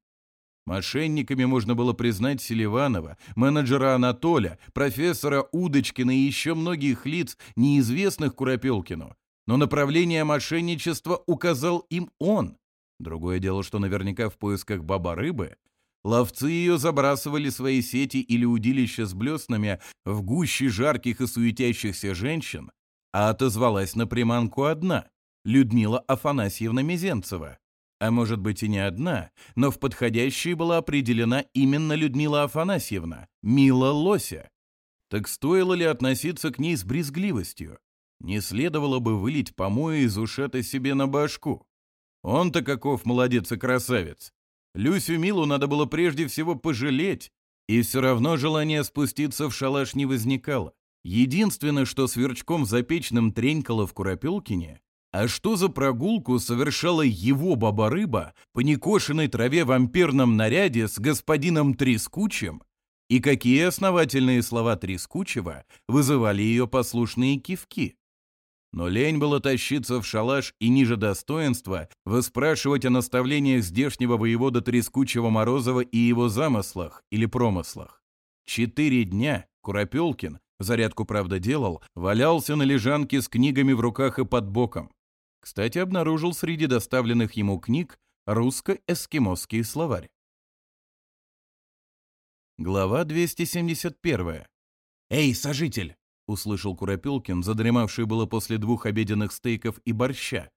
[SPEAKER 1] Мошенниками можно было признать Селиванова, менеджера Анатоля, профессора Удочкина и еще многих лиц, неизвестных Куропелкину. Но направление мошенничества указал им он. Другое дело, что наверняка в поисках баба-рыбы Ловцы ее забрасывали свои сети или удилища с блеснами в гуще жарких и суетящихся женщин, а отозвалась на приманку одна. Людмила Афанасьевна Мезенцева. А может быть и не одна, но в подходящей была определена именно Людмила Афанасьевна, Мила Лося. Так стоило ли относиться к ней с брезгливостью? Не следовало бы вылить помои из ушета себе на башку. Он-то каков молодец и красавец. Люсю Милу надо было прежде всего пожалеть, и все равно желание спуститься в шалаш не возникало. Единственное, что сверчком запечным тренькало в Куропелкине, а что за прогулку совершала его баба-рыба по некошенной траве в амперном наряде с господином Трескучим? И какие основательные слова Трескучего вызывали ее послушные кивки? Но лень было тащиться в шалаш и ниже достоинства выспрашивать о наставлениях здешнего воевода Трескучего Морозова и его замыслах или промыслах. Четыре дня Куропелкин, зарядку, правда, делал, валялся на лежанке с книгами в руках и под боком. Кстати, обнаружил среди доставленных ему книг русско-эскимосский словарь. Глава 271. «Эй, сожитель!» — услышал Куропилкин, задремавший было после двух обеденных стейков и борща.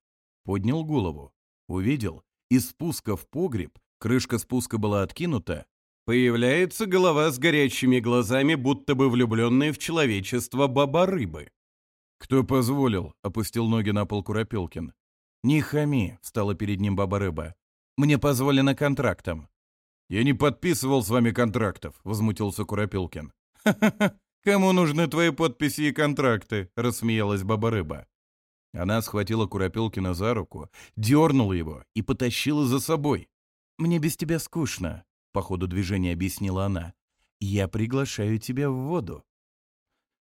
[SPEAKER 1] Поднял голову. Увидел. Из спуска в погреб, крышка спуска была откинута. Появляется голова с горячими глазами, будто бы влюбленная в человечество баба-рыбы.
[SPEAKER 2] «Кто позволил?» — опустил ноги на пол Куропелкин?
[SPEAKER 1] «Не хами», — стала перед ним баба рыба. «Мне позволено контрактом».
[SPEAKER 2] «Я не подписывал с вами контрактов», — возмутился Куропелкин.
[SPEAKER 1] «Ха-ха-ха, кому нужны твои подписи и контракты?» — рассмеялась баба рыба. Она схватила Куропелкина за руку, дернула его и потащила за собой. «Мне без тебя скучно», — по ходу движения объяснила она. «Я приглашаю тебя в воду».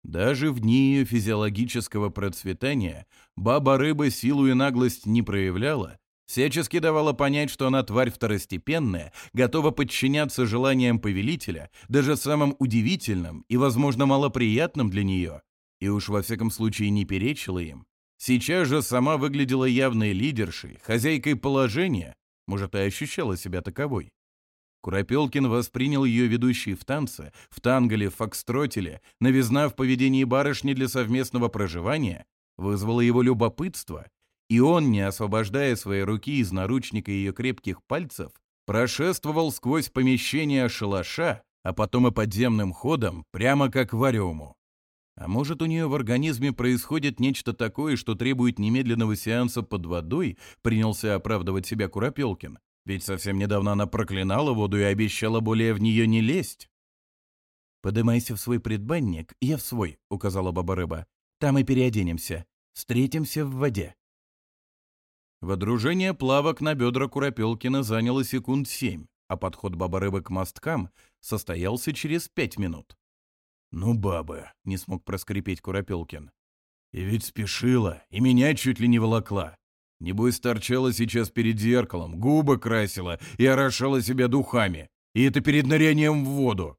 [SPEAKER 1] Даже в дни физиологического процветания баба-рыба силу и наглость не проявляла, всячески давала понять, что она тварь второстепенная, готова подчиняться желаниям повелителя, даже самым удивительным и, возможно, малоприятным для нее, и уж во всяком случае не перечила им. Сейчас же сама выглядела явной лидершей, хозяйкой положения, может, и ощущала себя таковой. Куропелкин воспринял ее ведущий в танце, в танголе, в фокстротеле, новизна в поведении барышни для совместного проживания, вызвало его любопытство, и он, не освобождая свои руки из наручника ее крепких пальцев, прошествовал сквозь помещение шалаша, а потом и подземным ходом, прямо как в А может, у нее в организме происходит нечто такое, что требует немедленного сеанса под водой, принялся оправдывать себя Куропелкин, ведь совсем недавно она проклинала воду и обещала более в нее не лезть. «Подымайся в свой предбанник, я в свой», — указала баба-рыба. «Там и переоденемся. Встретимся в воде». Водружение плавок на бедра Куропелкина заняло секунд семь, а подход баба-рыбы к мосткам состоялся через пять минут.
[SPEAKER 2] «Ну, баба!» — не смог проскрипеть Куропелкин. «И ведь спешила, и меня чуть ли не волокла. Небось, торчала сейчас перед зеркалом, губы красила и орошала себя духами. И это перед нырянием в воду.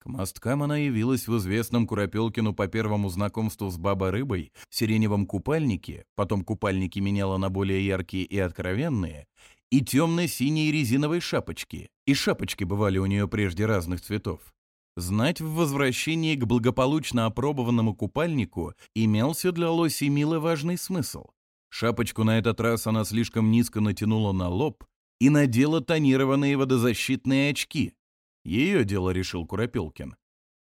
[SPEAKER 1] К мосткам она явилась в известном курапелкину по первому знакомству с баба рыбой сиреневом купальнике, потом купальники меняла на более яркие и откровенные, и темно-синей резиновой шапочки. И шапочки бывали у нее прежде разных цветов. Знать в возвращении к благополучно опробованному купальнику имелся для Лоси Милы важный смысл. Шапочку на этот раз она слишком низко натянула на лоб и надела тонированные водозащитные очки. Ее дело решил Куропелкин.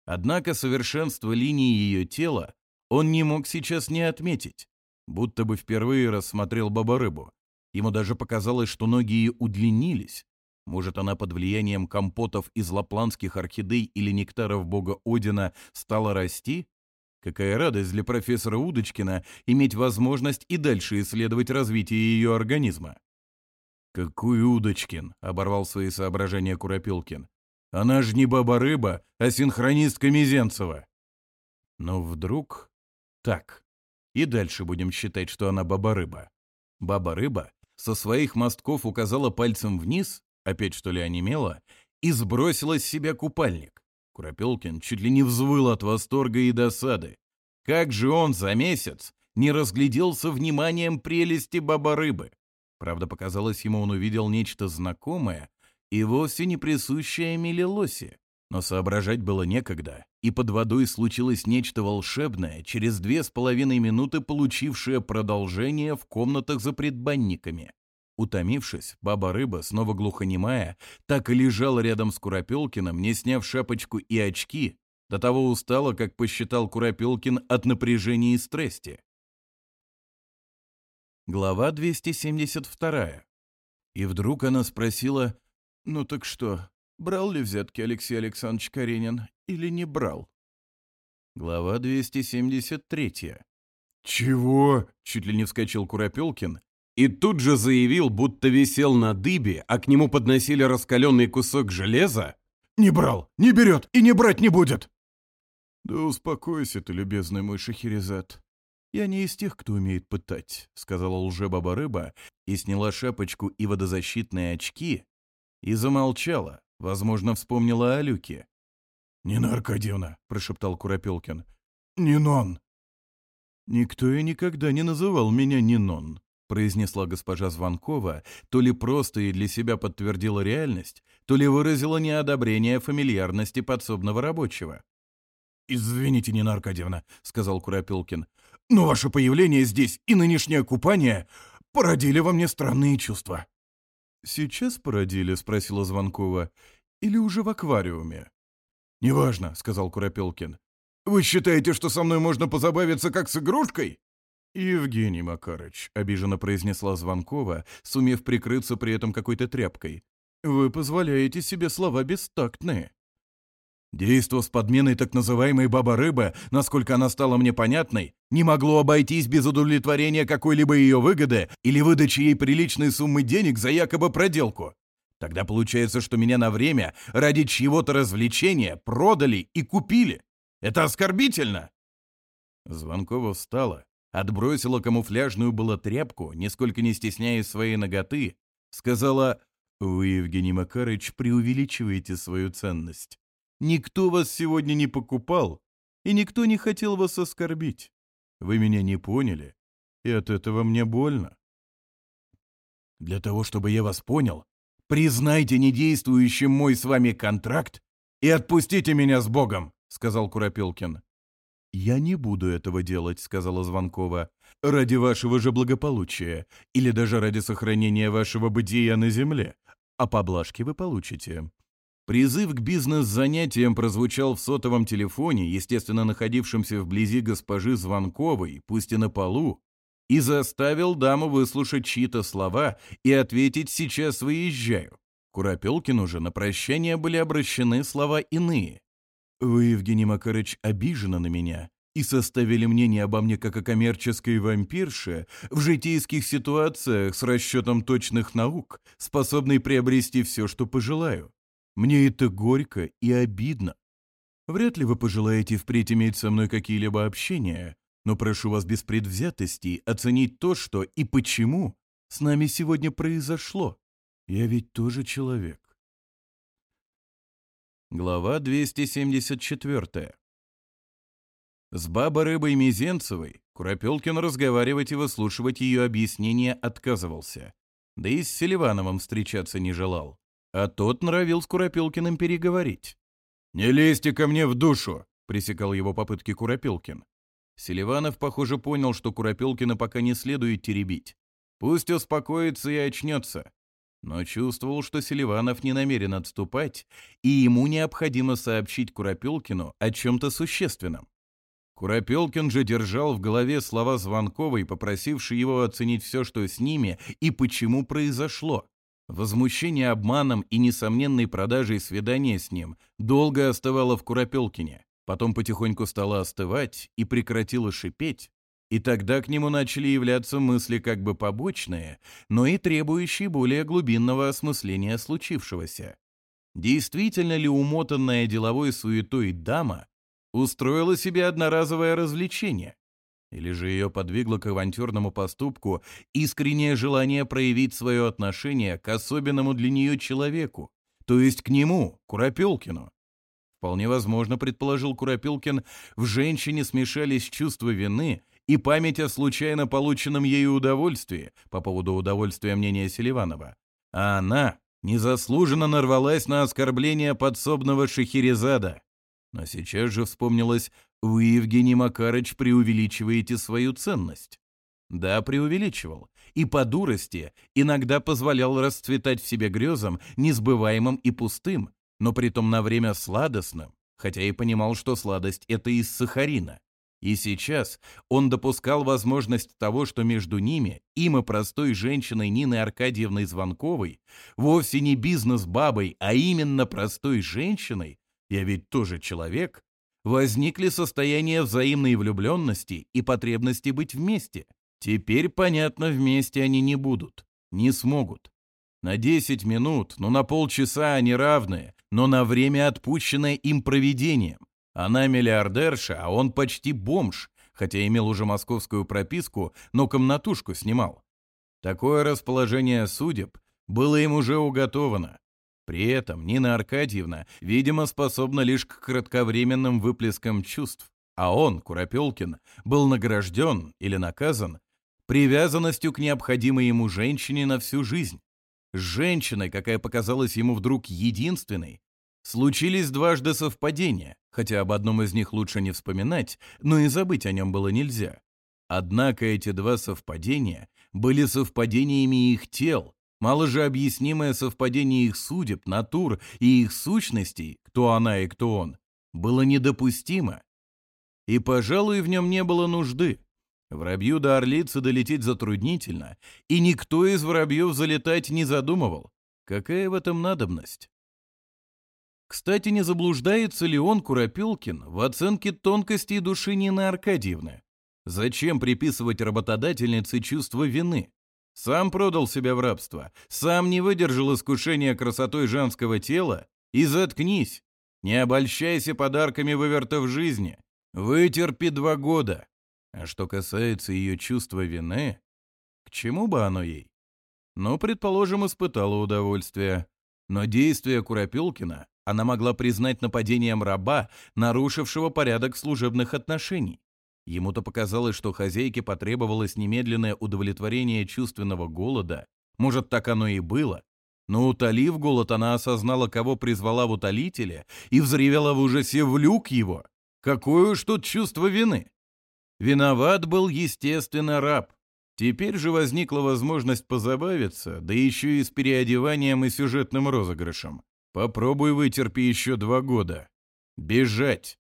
[SPEAKER 1] Однако совершенство линии ее тела он не мог сейчас не отметить, будто бы впервые рассмотрел баборыбу. Ему даже показалось, что ноги ее удлинились. Может, она под влиянием компотов из лапландских орхидей или нектаров бога Одина стала расти? Какая радость для профессора Удочкина иметь возможность и дальше исследовать развитие ее организма. «Какой Удочкин?» — оборвал свои соображения Куропилкин. «Она же не баба-рыба, а синхронистка Мизенцева!» Но вдруг... Так. И дальше будем считать, что она баба-рыба. Баба-рыба со своих мостков указала пальцем вниз, опять что ли онемела, и сбросила с себя купальник. Куропелкин чуть ли не взвыл от восторга и досады. Как же он за месяц не разгляделся вниманием прелести баба-рыбы? Правда, показалось ему, он увидел нечто знакомое и вовсе не присущее Мелилосе. Но соображать было некогда, и под водой случилось нечто волшебное, через две с половиной минуты получившее продолжение в комнатах за предбанниками. Утомившись, баба-рыба, снова глухонемая, так и лежала рядом с Куропелкиным, не сняв шапочку и очки, до того устала, как посчитал Куропелкин от напряжения и стресси. Глава 272. И вдруг она спросила, «Ну так что, брал ли взятки Алексей Александрович Каренин или не брал?» Глава 273. «Чего?» — чуть ли не вскочил Куропелкин, и тут же заявил, будто висел на дыбе, а к нему подносили раскаленный кусок железа? «Не брал, не берет и не брать не будет!» «Да успокойся ты, любезный мой Шахерезад. Я не из тех, кто умеет пытать», — сказала лже-баба-рыба и сняла шапочку и водозащитные очки и замолчала, возможно, вспомнила о Люке. «Нина Аркадьевна», — прошептал Куропелкин, — «Нинон». «Никто и никогда не называл меня Нинон», произнесла госпожа Звонкова, то ли просто и для себя подтвердила реальность, то ли выразила неодобрение фамильярности подсобного рабочего. «Извините, Нина Аркадьевна», — сказал Куропилкин, — «но ваше появление здесь и нынешнее купание породили во мне странные чувства». «Сейчас породили?» — спросила Звонкова. «Или уже в аквариуме?» «Неважно», — сказал Куропилкин. «Вы считаете, что со мной можно позабавиться, как с игрушкой?» «Евгений Макарыч», — обиженно произнесла Звонкова, сумев прикрыться при этом какой-то тряпкой, — «вы позволяете себе слова бестактные». Действо с подменой так называемой «баба-рыба», насколько она стала мне понятной, не могло обойтись без удовлетворения какой-либо ее выгоды или выдачи ей приличной суммы денег за якобы проделку. Тогда получается, что меня на время ради чьего-то развлечения продали и купили. Это оскорбительно!» Звонкова встала, отбросила камуфляжную балотряпку, нисколько не стесняясь своей ноготы, сказала «Вы, Евгений Макарыч, преувеличиваете свою ценность. Никто вас сегодня не покупал, и никто не хотел вас оскорбить. Вы меня не поняли, и от этого мне больно». «Для того, чтобы я вас понял, признайте недействующим мой с вами контракт и отпустите меня с Богом», — сказал Куропилкин. «Я не буду этого делать», — сказала Звонкова. «Ради вашего же благополучия или даже ради сохранения вашего бытия на земле. А поблажки вы получите». Призыв к бизнес-занятиям прозвучал в сотовом телефоне, естественно, находившемся вблизи госпожи Звонковой, пусть и на полу, и заставил даму выслушать чьи-то слова и ответить «сейчас выезжаю». Куропелкин же на прощание были обращены слова иные. Вы, Евгений Макарыч, обижены на меня и составили мнение обо мне как о коммерческой вампирше в житейских ситуациях с расчетом точных наук, способной приобрести все, что пожелаю. Мне это горько и обидно. Вряд ли вы пожелаете впредь иметь со мной какие-либо общения, но прошу вас без предвзятости оценить то, что и почему с нами сегодня произошло. Я ведь тоже человек. Глава 274. С баба-рыбой Мизенцевой Куропелкин разговаривать и выслушивать ее объяснения отказывался. Да и с Селивановым встречаться не желал. А тот норовил с Куропелкиным переговорить. «Не лезьте ко мне в душу!» — пресекал его попытки Куропелкин. Селиванов, похоже, понял, что Куропелкина пока не следует теребить. Пусть успокоится и очнется, но чувствовал, что Селиванов не намерен отступать, и ему необходимо сообщить Куропелкину о чем-то существенном. Куропелкин же держал в голове слова Звонковой, попросившей его оценить все, что с ними и почему произошло. Возмущение обманом и несомненной продажей свидания с ним долго оставало в Куропелкине, потом потихоньку стало остывать и прекратило шипеть, и тогда к нему начали являться мысли как бы побочные, но и требующие более глубинного осмысления случившегося. Действительно ли умотанная деловой суетой дама устроила себе одноразовое развлечение? Или же ее подвигло к авантюрному поступку искреннее желание проявить свое отношение к особенному для нее человеку, то есть к нему, Куропелкину? Вполне возможно, предположил Куропилкин, в женщине смешались чувства вины – и память о случайно полученном ею удовольствии по поводу удовольствия мнения Селиванова. А она незаслуженно нарвалась на оскорбление подсобного Шахерезада. Но сейчас же вспомнилось, вы, Евгений Макарыч, преувеличиваете свою ценность. Да, преувеличивал. И по дурости иногда позволял расцветать в себе грезам, несбываемым и пустым, но при том на время сладостным, хотя и понимал, что сладость — это из сахарина. И сейчас он допускал возможность того, что между ними, им и простой женщиной Ниной Аркадьевной Звонковой, вовсе не бизнес-бабой, а именно простой женщиной, я ведь тоже человек, возникли состояния взаимной влюбленности и потребности быть вместе. Теперь, понятно, вместе они не будут, не смогут. На 10 минут, но ну, на полчаса они равны, но на время, отпущенное им проведением. Она миллиардерша, а он почти бомж, хотя имел уже московскую прописку, но комнатушку снимал. Такое расположение судеб было им уже уготовано. При этом Нина Аркадьевна, видимо, способна лишь к кратковременным выплескам чувств, а он, Куропелкин, был награжден или наказан привязанностью к необходимой ему женщине на всю жизнь. С женщиной, какая показалась ему вдруг единственной, Случились дважды совпадения, хотя об одном из них лучше не вспоминать, но и забыть о нем было нельзя. Однако эти два совпадения были совпадениями их тел, мало же объяснимое совпадение их судеб, натур и их сущностей, кто она и кто он, было недопустимо. И, пожалуй, в нем не было нужды. Воробью до орлицы долететь затруднительно, и никто из воробьев залетать не задумывал. Какая в этом надобность? Кстати, не заблуждается ли он, Куропилкин, в оценке тонкостей души Нины Аркадьевны? Зачем приписывать работодательнице чувство вины? Сам продал себя в рабство, сам не выдержал искушения красотой женского тела и заткнись. Не обольщайся подарками вывертов жизни. Вытерпи два года. А что касается ее чувства вины, к чему бы оно ей? Ну, предположим, испытала удовольствие. Но действия Куропилкина она могла признать нападением раба, нарушившего порядок служебных отношений. Ему-то показалось, что хозяйке потребовалось немедленное удовлетворение чувственного голода. Может, так оно и было. Но утолив голод, она осознала, кого призвала в утолителя, и взревела в ужасе в люк его. Какое уж тут чувство вины! Виноват был, естественно, раб. Теперь же возникла возможность позабавиться, да еще и с переодеванием и сюжетным розыгрышем. Попробуй вытерпи еще два года. Бежать.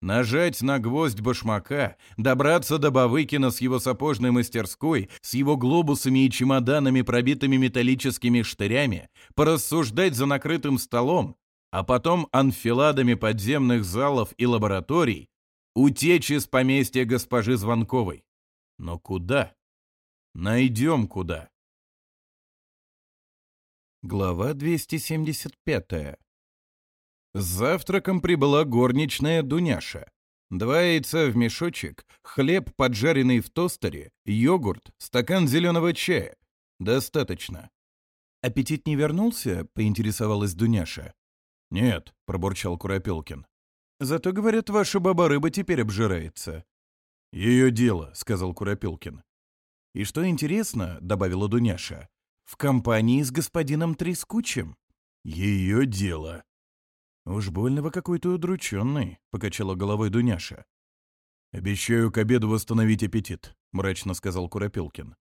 [SPEAKER 1] Нажать на гвоздь башмака, добраться до Бавыкина с его сапожной мастерской, с его глобусами и чемоданами, пробитыми металлическими штырями, порассуждать за накрытым столом, а потом анфиладами подземных залов и лабораторий, утечь из поместья госпожи Звонковой. Но куда? Найдем куда. Глава 275. С завтраком прибыла горничная Дуняша. Два яйца в мешочек, хлеб, поджаренный в тостере, йогурт, стакан зеленого чая. Достаточно. «Аппетит не вернулся?» — поинтересовалась Дуняша. «Нет», — пробурчал Куропелкин. «Зато, говорят, ваша баба-рыба теперь обжирается». «Ее дело», — сказал Куропелкин. «И что интересно», — добавила Дуняша, в компании с господином Трескучим. Ее дело. Уж больно вы какой-то удрученный, покачала головой Дуняша. «Обещаю к обеду восстановить аппетит», — мрачно сказал Куропилкин.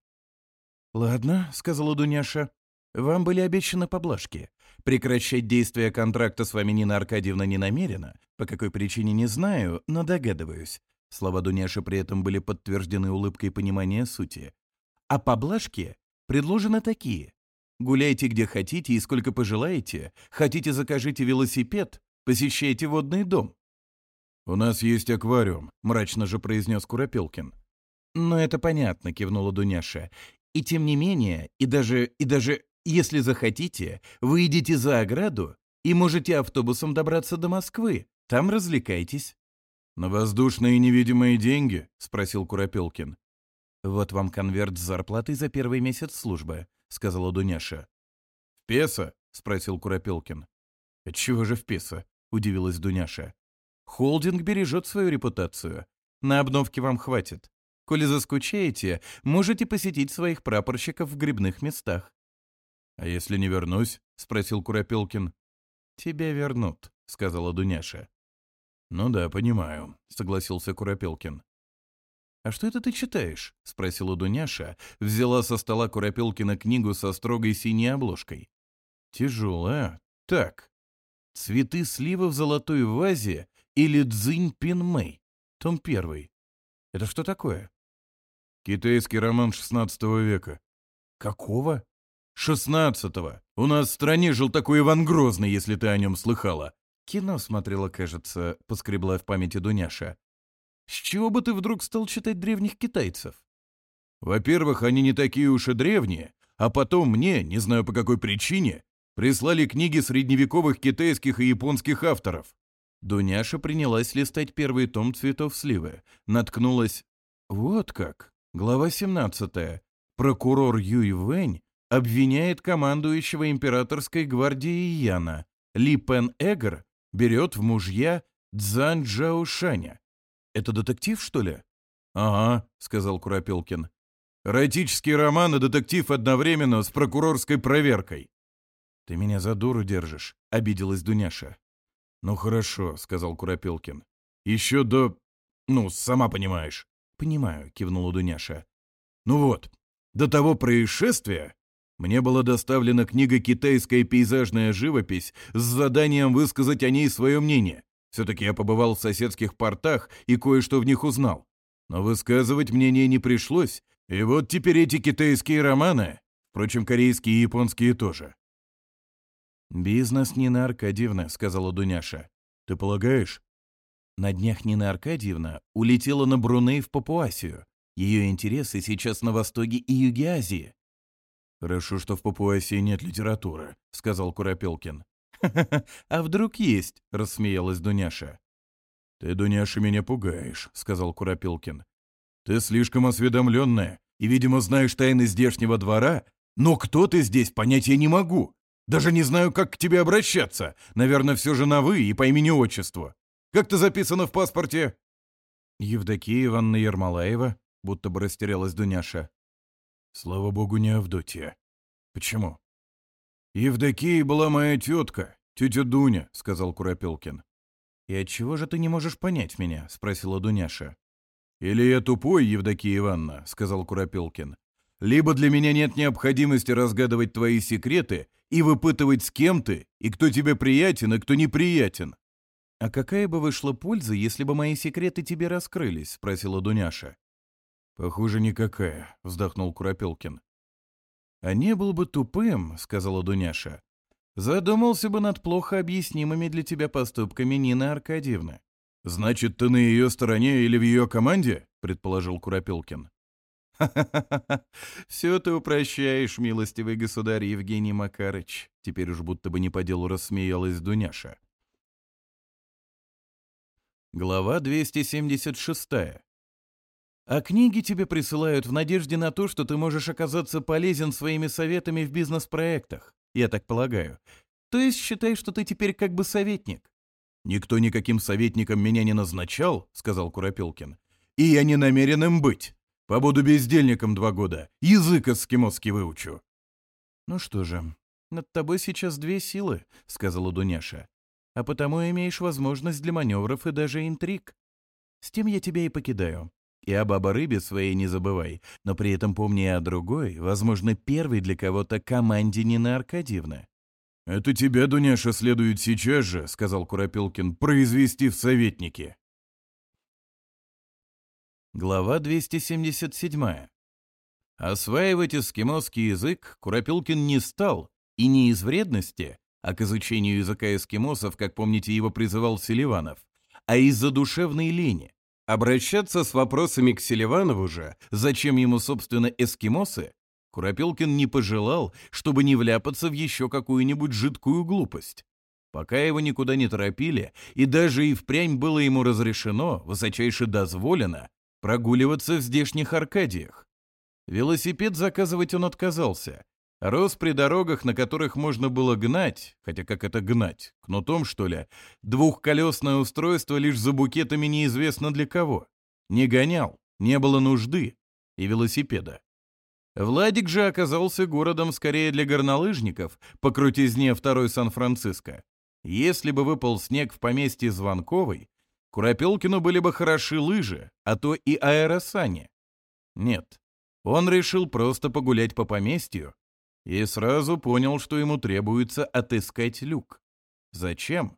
[SPEAKER 1] «Ладно», — сказала Дуняша. «Вам были обещаны поблажки. Прекращать действие контракта с вами Нина Аркадьевна не намерена. По какой причине не знаю, но догадываюсь». Слова Дуняши при этом были подтверждены улыбкой понимания сути. «А поблажки предложены такие. Гуляйте где хотите и сколько пожелаете. Хотите, закажите велосипед, посещайте водный дом.
[SPEAKER 2] «У нас есть аквариум», — мрачно же произнес Куропелкин.
[SPEAKER 1] «Но «Ну, это понятно», — кивнула Дуняша. «И тем не менее, и даже, и даже, если захотите, выйдите за ограду и можете автобусом добраться до Москвы. Там развлекайтесь».
[SPEAKER 2] «На воздушные невидимые деньги?» — спросил Куропелкин.
[SPEAKER 1] «Вот вам конверт с зарплатой за первый месяц службы», — сказала Дуняша.
[SPEAKER 2] «В песо?» — спросил Куропелкин.
[SPEAKER 1] «Чего же в песо?» — удивилась Дуняша. «Холдинг бережет свою репутацию. На обновки вам хватит. Коли заскучаете, можете посетить своих прапорщиков в грибных местах».
[SPEAKER 2] «А если не вернусь?» — спросил Куропелкин.
[SPEAKER 1] «Тебя вернут», — сказала Дуняша.
[SPEAKER 2] «Ну да, понимаю», — согласился Куропелкин.
[SPEAKER 1] «А что это ты читаешь?» — спросила Дуняша, взяла со стола Куропелкина книгу со строгой синей обложкой. «Тяжелая. Так. Цветы слива в золотой вазе или Цзинь Пин Мэй. Том первый. Это что такое?»
[SPEAKER 2] «Китайский роман шестнадцатого века».
[SPEAKER 1] «Какого?»
[SPEAKER 2] «Шестнадцатого. У нас в стране жил такой Иван Грозный, если ты о нем слыхала».
[SPEAKER 1] «Кино смотрела, кажется», — поскребла в памяти Дуняша. С чего бы ты вдруг стал читать древних китайцев?
[SPEAKER 2] Во-первых, они не такие уж и древние, а потом мне, не знаю по какой причине, прислали книги средневековых китайских и японских авторов.
[SPEAKER 1] Дуняша принялась листать первый том «Цветов сливы», наткнулась «Вот как». Глава 17. Прокурор Юй Вэнь обвиняет командующего императорской гвардии Яна. Ли Пен Эгр берет в мужья Цзан Шаня. «Это детектив, что ли?»
[SPEAKER 2] «Ага», — сказал Куропелкин. «Эротический роман и детектив одновременно с прокурорской проверкой».
[SPEAKER 1] «Ты меня за дуру держишь», — обиделась Дуняша.
[SPEAKER 2] «Ну хорошо», — сказал Куропелкин. «Еще до... ну, сама понимаешь».
[SPEAKER 1] «Понимаю», — кивнула Дуняша.
[SPEAKER 2] «Ну вот, до того происшествия мне была доставлена книга «Китайская пейзажная живопись» с заданием высказать о ней свое мнение. Все-таки я побывал в соседских портах и кое-что в них узнал. Но высказывать мнение не пришлось, и вот теперь эти китайские романы, впрочем, корейские и японские тоже.
[SPEAKER 1] «Бизнес Нина Аркадьевна», — сказала Дуняша.
[SPEAKER 2] «Ты полагаешь?»
[SPEAKER 1] На днях Нина Аркадьевна улетела на Бруней в Папуасию. Ее интересы сейчас на Востоке и Юге Азии.
[SPEAKER 2] «Хорошо, что в Папуасии нет литературы», — сказал Куропелкин.
[SPEAKER 1] А вдруг есть?» — рассмеялась Дуняша.
[SPEAKER 2] «Ты, Дуняша, меня пугаешь», — сказал Куропилкин. «Ты слишком осведомленная и, видимо, знаешь тайны здешнего двора, но кто ты здесь, Понять я не могу. Даже не знаю, как к тебе обращаться. Наверное, все же на «вы» и по имени-отчеству. Как ты записано в паспорте?»
[SPEAKER 1] «Евдокия Ивановна Ермолаева», — будто бы растерялась Дуняша.
[SPEAKER 2] «Слава богу, не Авдотья». «Почему?» «Евдокия была моя тетка, тетя Дуня», — сказал Куропелкин.
[SPEAKER 1] «И отчего же ты не можешь понять меня?» — спросила Дуняша.
[SPEAKER 2] «Или я тупой, Евдокия Ивановна», — сказал Куропелкин. «Либо для меня нет необходимости разгадывать твои секреты и выпытывать, с кем ты, и кто тебе приятен, и кто неприятен».
[SPEAKER 1] «А какая бы вышла польза, если бы мои секреты тебе раскрылись?» — спросила Дуняша.
[SPEAKER 2] «Похоже, никакая», — вздохнул Куропелкин.
[SPEAKER 1] А не был бы тупым, сказала Дуняша. Задумался бы над плохо объяснимыми для тебя поступками Нины Аркадьевны.
[SPEAKER 2] Значит, ты на ее стороне или в ее команде? предположил Куропилкин.
[SPEAKER 1] «Ха-ха-ха! Все ты упрощаешь, милостивый государь Евгений Макарыч!» Теперь уж будто бы не по делу рассмеялась Дуняша. Глава 276. А книги тебе присылают в надежде на то, что ты можешь оказаться полезен своими советами в бизнес-проектах, я так полагаю. То есть считай, что ты теперь как бы советник».
[SPEAKER 2] «Никто никаким советником меня не назначал», — сказал Куропилкин. «И я не намерен им быть. Побуду бездельником два года. Язык эскимосский выучу».
[SPEAKER 1] «Ну что же, над тобой сейчас две силы», — сказала Дуняша. «А потому имеешь возможность для маневров и даже интриг. С тем я тебя и покидаю и об обрыбе своей не забывай, но при этом помни о другой, возможно, первой для кого-то команде Нина Аркадьевна».
[SPEAKER 2] «Это тебя, Дуняша, следует сейчас же», — сказал Куропилкин, — «произвести в советнике».
[SPEAKER 1] Глава 277. Осваивать эскимосский язык Куропилкин не стал, и не из вредности, а к изучению языка эскимосов, как помните, его призывал Селиванов, а из-за душевной лени. Обращаться с вопросами к Селиванову же, зачем ему, собственно, эскимосы, Куропелкин не пожелал, чтобы не вляпаться в еще какую-нибудь жидкую глупость. Пока его никуда не торопили, и даже и впрямь было ему разрешено, высочайше дозволено, прогуливаться в здешних Аркадиях. Велосипед заказывать он отказался, Рос при дорогах, на которых можно было гнать, хотя как это гнать, кнутом что ли, двухколесное устройство лишь за букетами неизвестно для кого. Не гонял, не было нужды и велосипеда. Владик же оказался городом скорее для горнолыжников по крутизне второй Сан-Франциско. Если бы выпал снег в поместье Звонковой, Куропелкину были бы хороши лыжи, а то и аэросани. Нет, он решил просто погулять по поместью, и сразу понял, что ему требуется отыскать люк. Зачем?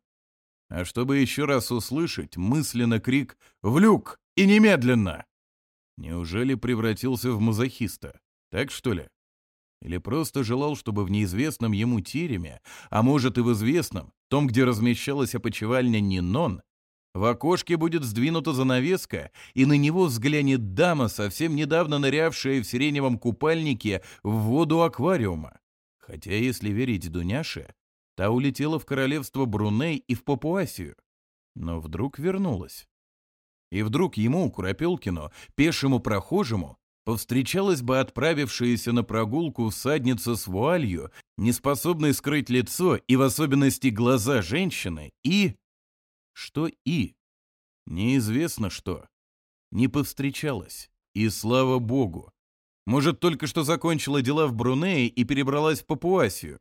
[SPEAKER 1] А чтобы еще раз услышать мысленно крик «В люк! И немедленно!» Неужели превратился в мазохиста? Так что ли? Или просто желал, чтобы в неизвестном ему тереме, а может и в известном, том, где размещалась опочивальня Нинон, в окошке будет сдвинута занавеска, и на него взглянет дама, совсем недавно нырявшая в сиреневом купальнике в воду аквариума. Хотя, если верить Дуняше, та улетела в королевство Бруней и в Папуасию. Но вдруг вернулась. И вдруг ему, Куропелкину, пешему прохожему, повстречалась бы отправившаяся на прогулку всадница с вуалью, неспособной скрыть лицо и в особенности глаза женщины, и что и. Неизвестно что. Не повстречалась. И слава богу. Может, только что закончила дела в Брунее и перебралась в Папуасию.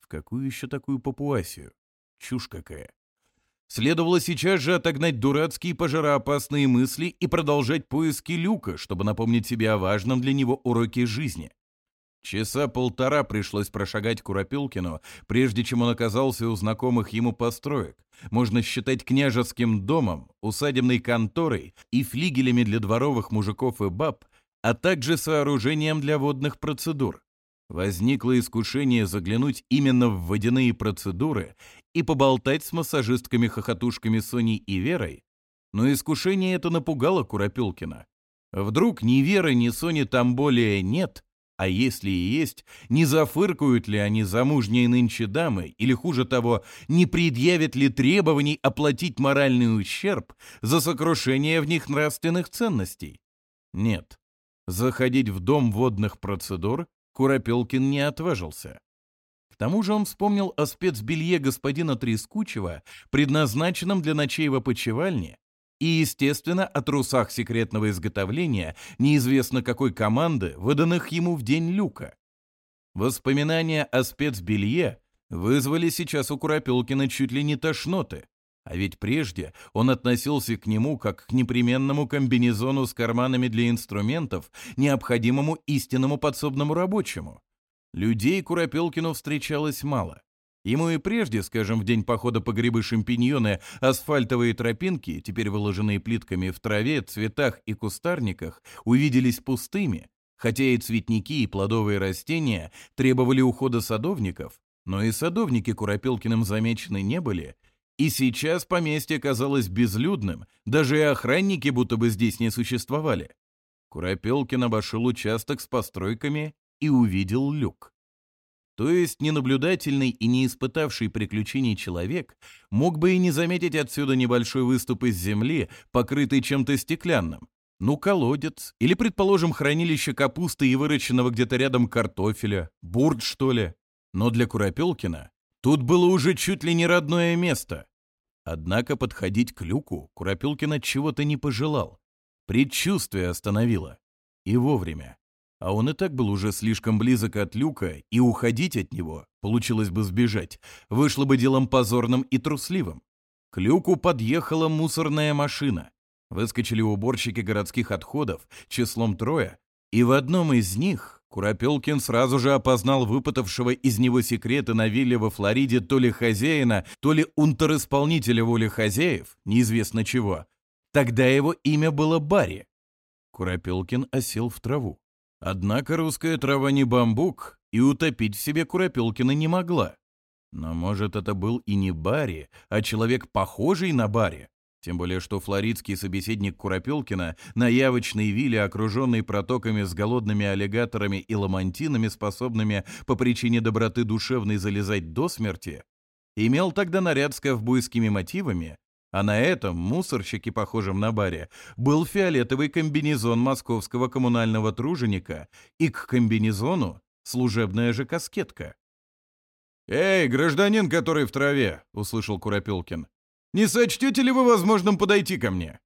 [SPEAKER 1] В какую еще такую Папуасию? Чушь какая. Следовало сейчас же отогнать дурацкие пожароопасные мысли и продолжать поиски Люка, чтобы напомнить себе о важном для него уроке жизни. Часа полтора пришлось прошагать Куропилкину, прежде чем он оказался у знакомых ему построек. Можно считать княжеским домом, усадебной конторой и флигелями для дворовых мужиков и баб, а также сооружением для водных процедур. Возникло искушение заглянуть именно в водяные процедуры и поболтать с массажистками-хохотушками Соней и Верой, но искушение это напугало Куропилкина. Вдруг ни Веры, ни Сони там более нет, а если и есть, не зафыркают ли они замужние нынче дамы, или, хуже того, не предъявят ли требований оплатить моральный ущерб за сокрушение в них нравственных ценностей? Нет. Заходить в дом водных процедур Куропелкин не отважился. К тому же он вспомнил о спецбелье господина Трескучего, предназначенном для ночей в опочивальне, и, естественно, о трусах секретного изготовления неизвестно какой команды, выданных ему в день люка. Воспоминания о спецбелье вызвали сейчас у Куропелкина чуть ли не тошноты. А ведь прежде он относился к нему как к непременному комбинезону с карманами для инструментов, необходимому истинному подсобному рабочему. Людей Куропелкину встречалось мало. Ему и прежде, скажем, в день похода по грибы шампиньоны, асфальтовые тропинки, теперь выложенные плитками в траве, цветах и кустарниках, увиделись пустыми, хотя и цветники, и плодовые растения требовали ухода садовников, но и садовники Куропилкиным замечены не были, и сейчас поместье казалось безлюдным, даже и охранники будто бы здесь не существовали. Куропелкин обошел участок с постройками и увидел люк. То есть ненаблюдательный и не испытавший приключений человек мог бы и не заметить отсюда небольшой выступ из земли, покрытый чем-то стеклянным. Ну, колодец, или, предположим, хранилище капусты и выращенного где-то рядом картофеля, бурд, что ли. Но для Куропелкина тут было уже чуть ли не родное место. Однако подходить к люку Куропелкина чего-то не пожелал. Предчувствие остановило. И вовремя. А он и так был уже слишком близок от люка, и уходить от него, получилось бы сбежать, вышло бы делом позорным и трусливым. К люку подъехала мусорная машина. Выскочили уборщики городских отходов, числом трое, и в одном из них Куропелкин сразу же опознал выпытавшего из него секреты на вилле во Флориде то ли хозяина, то ли унтер-исполнителя воли хозяев, неизвестно чего. Тогда его имя было Барри. Куропелкин осел в траву. Однако русская трава не бамбук, и утопить в себе Куропелкина не могла. Но, может, это был и не Барри, а человек, похожий на Барри. Тем более, что флоридский собеседник Куропелкина на явочной вилле, окруженной протоками с голодными аллигаторами и ламантинами, способными по причине доброты душевной залезать до смерти, имел тогда наряд с ковбойскими мотивами а на этом мусорщике, похожем на баре, был фиолетовый комбинезон московского коммунального труженика, и к комбинезону служебная же каскетка. «Эй, гражданин, который в траве!» — услышал Куропелкин. «Не сочтете ли вы возможным подойти ко мне?»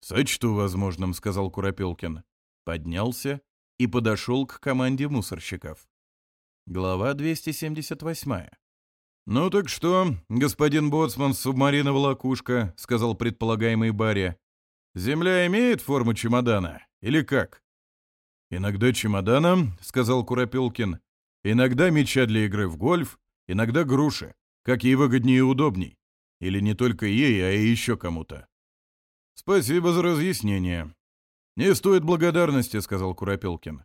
[SPEAKER 1] «Сочту возможным», — сказал Куропелкин, Поднялся и подошел к команде мусорщиков. Глава 278. «Ну так что, господин Боцман субмарина лакушка», — сказал предполагаемый Барри. «Земля имеет форму чемодана? Или как?» «Иногда чемодана», — сказал Куропелкин, «Иногда мяча для игры в гольф, иногда груши, как ей выгоднее и удобней. Или не только ей, а и еще кому-то». «Спасибо за разъяснение». «Не стоит благодарности», — сказал Куропелкин.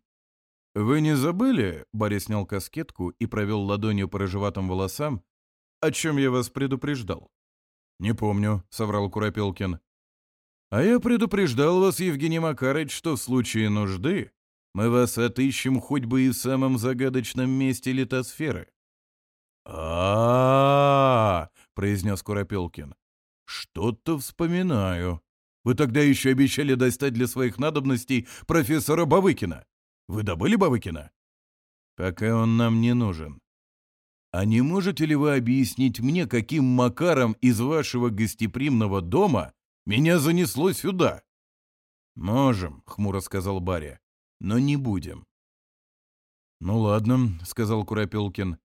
[SPEAKER 1] «Вы не забыли?» — Борис снял каскетку и провел ладонью по рыжеватым волосам, о чем я вас предупреждал?» «Не помню», — соврал Куропелкин. «А я предупреждал вас, Евгений Макарыч, что в случае нужды мы вас отыщем хоть бы и в самом загадочном месте литосферы». А, -а, -а, произнес Куропелкин. «Что-то вспоминаю. Вы тогда еще обещали достать для своих надобностей профессора А не можете ли вы объяснить мне, каким макаром из вашего гостеприимного дома меня занесло сюда?» «Можем», — хмуро сказал Барри, — «но не будем». «Ну ладно», — сказал Куропелкин.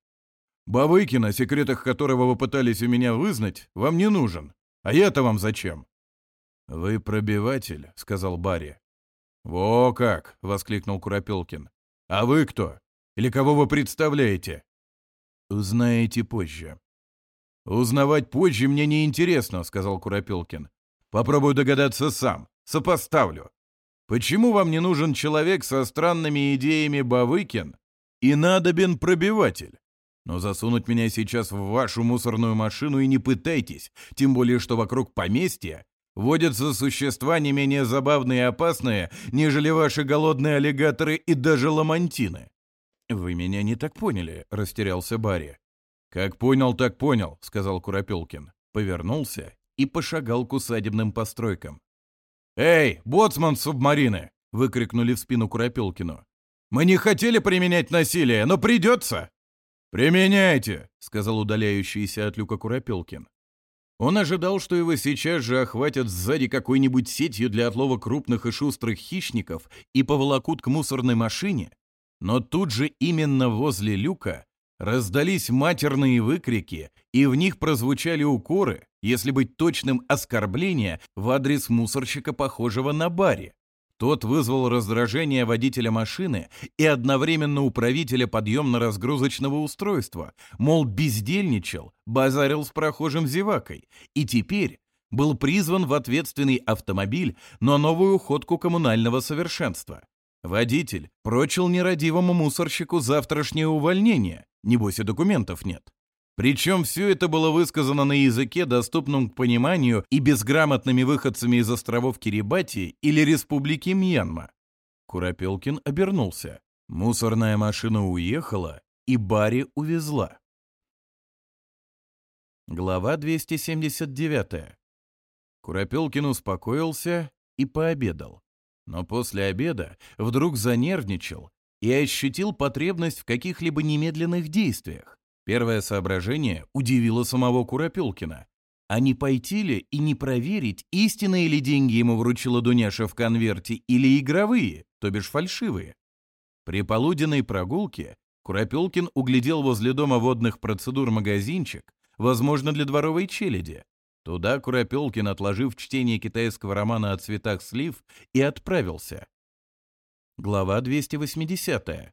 [SPEAKER 1] «Бавыкин, о секретах которого вы пытались у меня вызнать, вам не нужен. А я-то вам зачем?» «Вы пробиватель», — сказал Барри. «Во как!» — воскликнул Куропелкин. «А вы кто? Или кого вы представляете? «Узнаете позже». «Узнавать позже мне неинтересно», — сказал Куропелкин. «Попробую догадаться сам. Сопоставлю. Почему вам не нужен человек со странными идеями Бавыкин и надобен пробиватель? Но засунуть меня сейчас в вашу мусорную машину и не пытайтесь, тем более что вокруг поместья водятся существа не менее забавные и опасные, нежели ваши голодные аллигаторы и даже ламантины. «Вы меня не так поняли», — растерялся Барри. «Как понял, так понял», — сказал Куропелкин. Повернулся и пошагал к усадебным постройкам. «Эй, боцман субмарины!» — выкрикнули в спину Куропелкину. «Мы не хотели применять насилие, но придется!» «Применяйте!» — сказал удаляющийся от люка Куропелкин. Он ожидал, что его сейчас же охватят сзади какой-нибудь сетью для отлова крупных и шустрых хищников и поволокут к мусорной машине, но тут же именно возле люка раздались матерные выкрики, и в них прозвучали укоры, если быть точным, оскорбления в адрес мусорщика, похожего на баре. Тот вызвал раздражение водителя машины и одновременно управителя подъемно-разгрузочного устройства, мол, бездельничал, базарил с прохожим зевакой, и теперь был призван в ответственный автомобиль на новую ходку коммунального совершенства. Водитель прочил нерадивому мусорщику завтрашнее увольнение, небось и документов нет. Причем все это было высказано на языке, доступном к пониманию и безграмотными выходцами из островов Кирибати или Республики Мьянма. Куропелкин обернулся. Мусорная машина уехала, и Барри увезла. Глава 279. Куропелкин успокоился и пообедал но после обеда вдруг занервничал и ощутил потребность в каких-либо немедленных действиях. Первое соображение удивило самого Куропелкина. А не пойти ли и не проверить, истинные ли деньги ему вручила Дуняша в конверте или игровые, то бишь фальшивые? При полуденной прогулке Куропелкин углядел возле дома водных процедур магазинчик, возможно, для дворовой челяди, Туда Куропелкин, отложив чтение китайского романа о цветах слив, и отправился. Глава 280.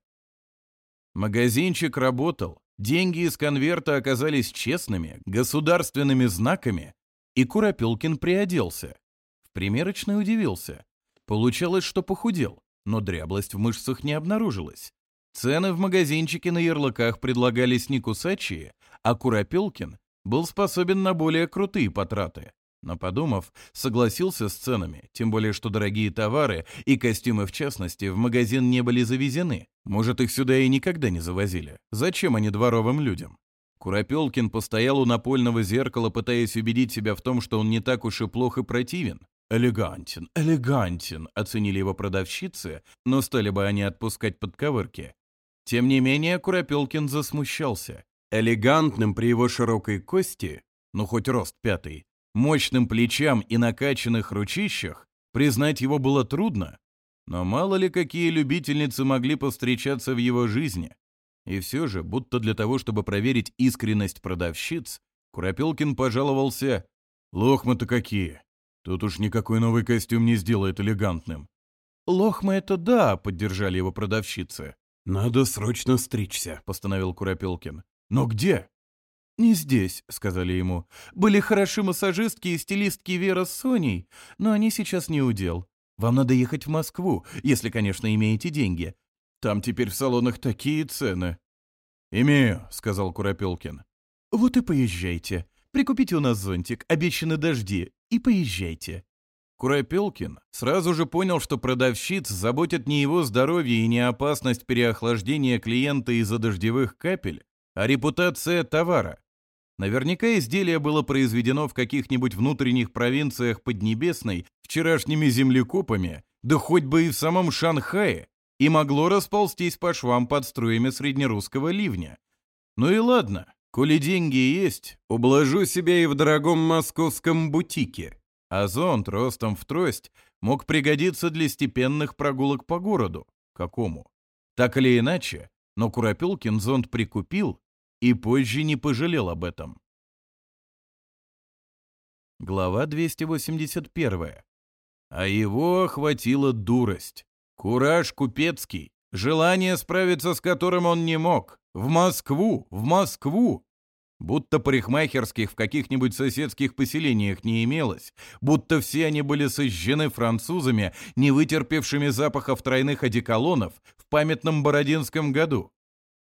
[SPEAKER 1] Магазинчик работал, деньги из конверта оказались честными, государственными знаками, и Куропелкин приоделся. В примерочной удивился. Получалось, что похудел, но дряблость в мышцах не обнаружилась. Цены в магазинчике на ярлыках предлагались не кусачие, а Куропелкин был способен на более крутые потраты. Но подумав, согласился с ценами, тем более что дорогие товары и костюмы в частности в магазин не были завезены. Может, их сюда и никогда не завозили. Зачем они дворовым людям? Куропелкин постоял у напольного зеркала, пытаясь убедить себя в том, что он не так уж и плохо противен. «Элегантен, элегантен», — оценили его продавщицы, но стали бы они отпускать подковырки. Тем не менее, Куропелкин засмущался элегантным при его широкой кости, ну хоть рост пятый, мощным плечам и накачанных ручищах, признать его было трудно, но мало ли какие любительницы могли повстречаться в его жизни. И все же, будто для того, чтобы проверить искренность продавщиц, Куропелкин пожаловался «Лохмы-то какие! Тут уж никакой новый костюм не сделает элегантным». «Лохмы — это да», — поддержали его продавщицы.
[SPEAKER 2] «Надо срочно стричься», —
[SPEAKER 1] постановил Куропелкин. «Но где?» «Не здесь», — сказали ему. «Были хороши массажистки и стилистки Вера с Соней, но они сейчас не удел. Вам надо ехать в Москву, если, конечно, имеете деньги. Там теперь в салонах такие цены».
[SPEAKER 2] «Имею», — сказал Куропелкин.
[SPEAKER 1] «Вот и поезжайте. Прикупите у нас зонтик, обещаны дожди, и поезжайте». Куропелкин сразу же понял, что продавщиц заботит не его здоровье и не опасность переохлаждения клиента из-за дождевых капель, а репутация товара. Наверняка изделие было произведено в каких-нибудь внутренних провинциях Поднебесной вчерашними землекопами, да хоть бы и в самом Шанхае, и могло расползтись по швам под струями среднерусского ливня. Ну и ладно, коли деньги есть, ублажу себя и в дорогом московском бутике. А зонт ростом в трость мог пригодиться для степенных прогулок по городу. Какому? Так или иначе, но Куропилкин зонт прикупил, и позже не пожалел об этом. Глава 281. А его охватила дурость. Кураж купецкий, желание справиться с которым он не мог. В Москву, в Москву! Будто парикмахерских в каких-нибудь соседских поселениях не имелось, будто все они были сожжены французами, не вытерпевшими запахов тройных одеколонов в памятном Бородинском году.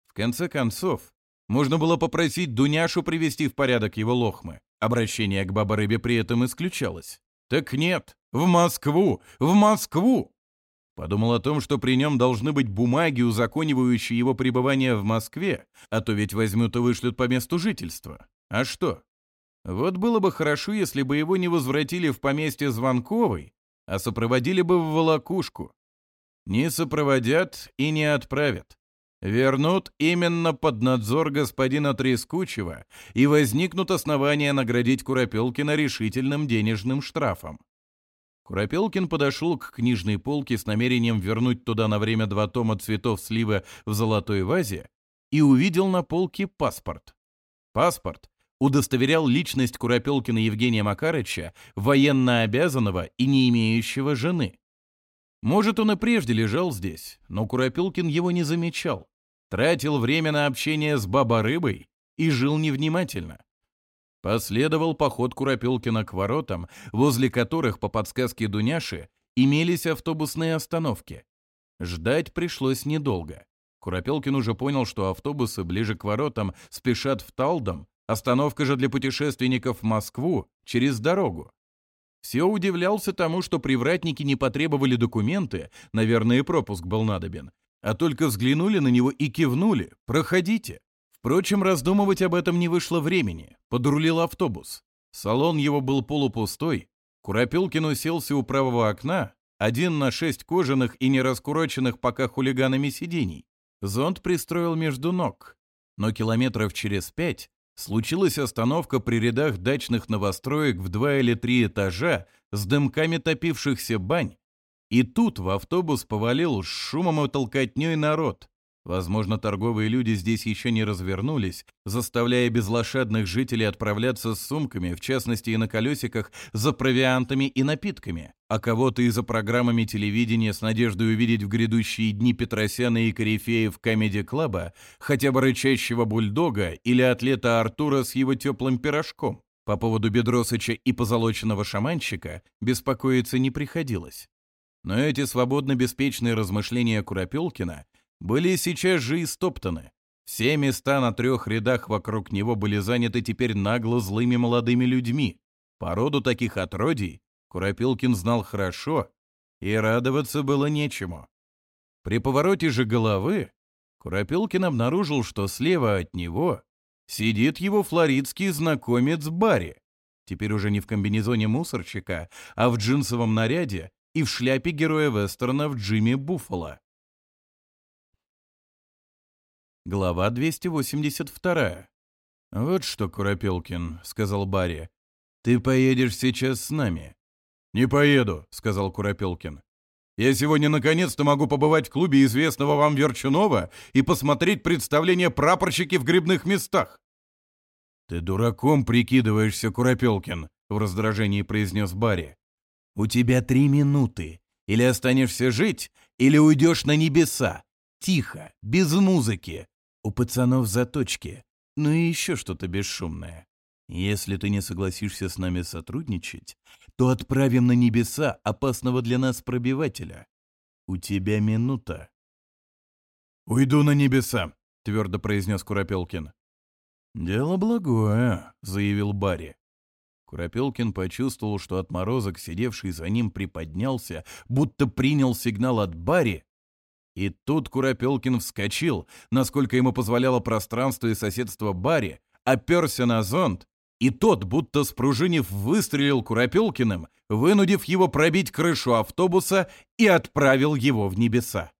[SPEAKER 1] В конце концов, можно было попросить Дуняшу привести в порядок его лохмы. Обращение к баба рыбе при этом исключалось. Так нет, в Москву, в Москву! Подумал о том, что при нем должны быть бумаги, узаконивающие его пребывание в Москве, а то ведь возьмут и вышлют по месту жительства. А что? Вот было бы хорошо, если бы его не возвратили в поместье Звонковой, а сопроводили бы в Волокушку. Не сопроводят и не отправят. Вернут именно под надзор господина Трескучева и возникнут основания наградить Куропелкина решительным денежным штрафом. Куропелкин подошел к книжной полке с намерением вернуть туда на время два тома цветов слива в золотой вазе и увидел на полке паспорт. Паспорт удостоверял личность Куропелкина Евгения Макарыча, военно обязанного и не имеющего жены. Может, он и прежде лежал здесь, но Куропилкин его не замечал, тратил время на общение с баба-рыбой и жил невнимательно. Последовал поход Куропилкина к воротам, возле которых, по подсказке Дуняши, имелись автобусные остановки. Ждать пришлось недолго. Куропелкин уже понял, что автобусы ближе к воротам спешат в Талдом, остановка же для путешественников в Москву через дорогу. Все удивлялся тому, что привратники не потребовали документы, наверное, и пропуск был надобен, а только взглянули на него и кивнули «Проходите». Впрочем, раздумывать об этом не вышло времени, подрулил автобус. Салон его был полупустой, Куропилкин уселся у правого окна, один на шесть кожаных и не раскуроченных пока хулиганами сидений. Зонт пристроил между ног, но километров через пять случилась остановка при рядах дачных новостроек в два или три этажа с дымками топившихся бань. И тут в автобус повалил с шумом и толкотней народ. Возможно, торговые люди здесь еще не развернулись, заставляя безлошадных жителей отправляться с сумками, в частности и на колесиках, за провиантами и напитками, а кого-то и за программами телевидения с надеждой увидеть в грядущие дни Петросяна и корифеев комеди клаба хотя бы рычащего бульдога или атлета Артура с его теплым пирожком. По поводу Бедросыча и позолоченного шаманщика беспокоиться не приходилось. Но эти свободно-беспечные размышления Куропелкина — были сейчас же истоптаны. Все места на трех рядах вокруг него были заняты теперь нагло злыми молодыми людьми. Породу таких отродий Куропилкин знал хорошо, и радоваться было нечему. При повороте же головы Куропилкин обнаружил, что слева от него сидит его флоридский знакомец Барри, теперь уже не в комбинезоне мусорщика, а в джинсовом наряде и в шляпе героя вестернов Джимми Буффало. Глава 282. «Вот что, Куропелкин», — сказал Барри, — «ты поедешь сейчас с нами».
[SPEAKER 2] «Не поеду», — сказал Куропелкин. «Я сегодня наконец-то могу побывать в клубе известного вам Верчунова и посмотреть представление прапорщики в грибных местах».
[SPEAKER 1] «Ты дураком прикидываешься, Куропелкин», — в раздражении произнес Барри. «У тебя три минуты. Или останешься жить, или уйдешь на небеса. Тихо, без музыки, у пацанов заточки, ну и еще что-то бесшумное. Если ты не согласишься с нами сотрудничать, то отправим на небеса опасного для нас пробивателя. У тебя минута.
[SPEAKER 2] «Уйду на небеса», — твердо произнес Куропелкин.
[SPEAKER 1] «Дело благое», — заявил Барри. Куропелкин почувствовал, что отморозок, сидевший за ним, приподнялся, будто принял сигнал от Барри и тут Куропелкин вскочил, насколько ему позволяло пространство и соседство Барри, оперся на зонт, и тот, будто спружинив, выстрелил Куропелкиным, вынудив его пробить крышу автобуса и отправил его в небеса.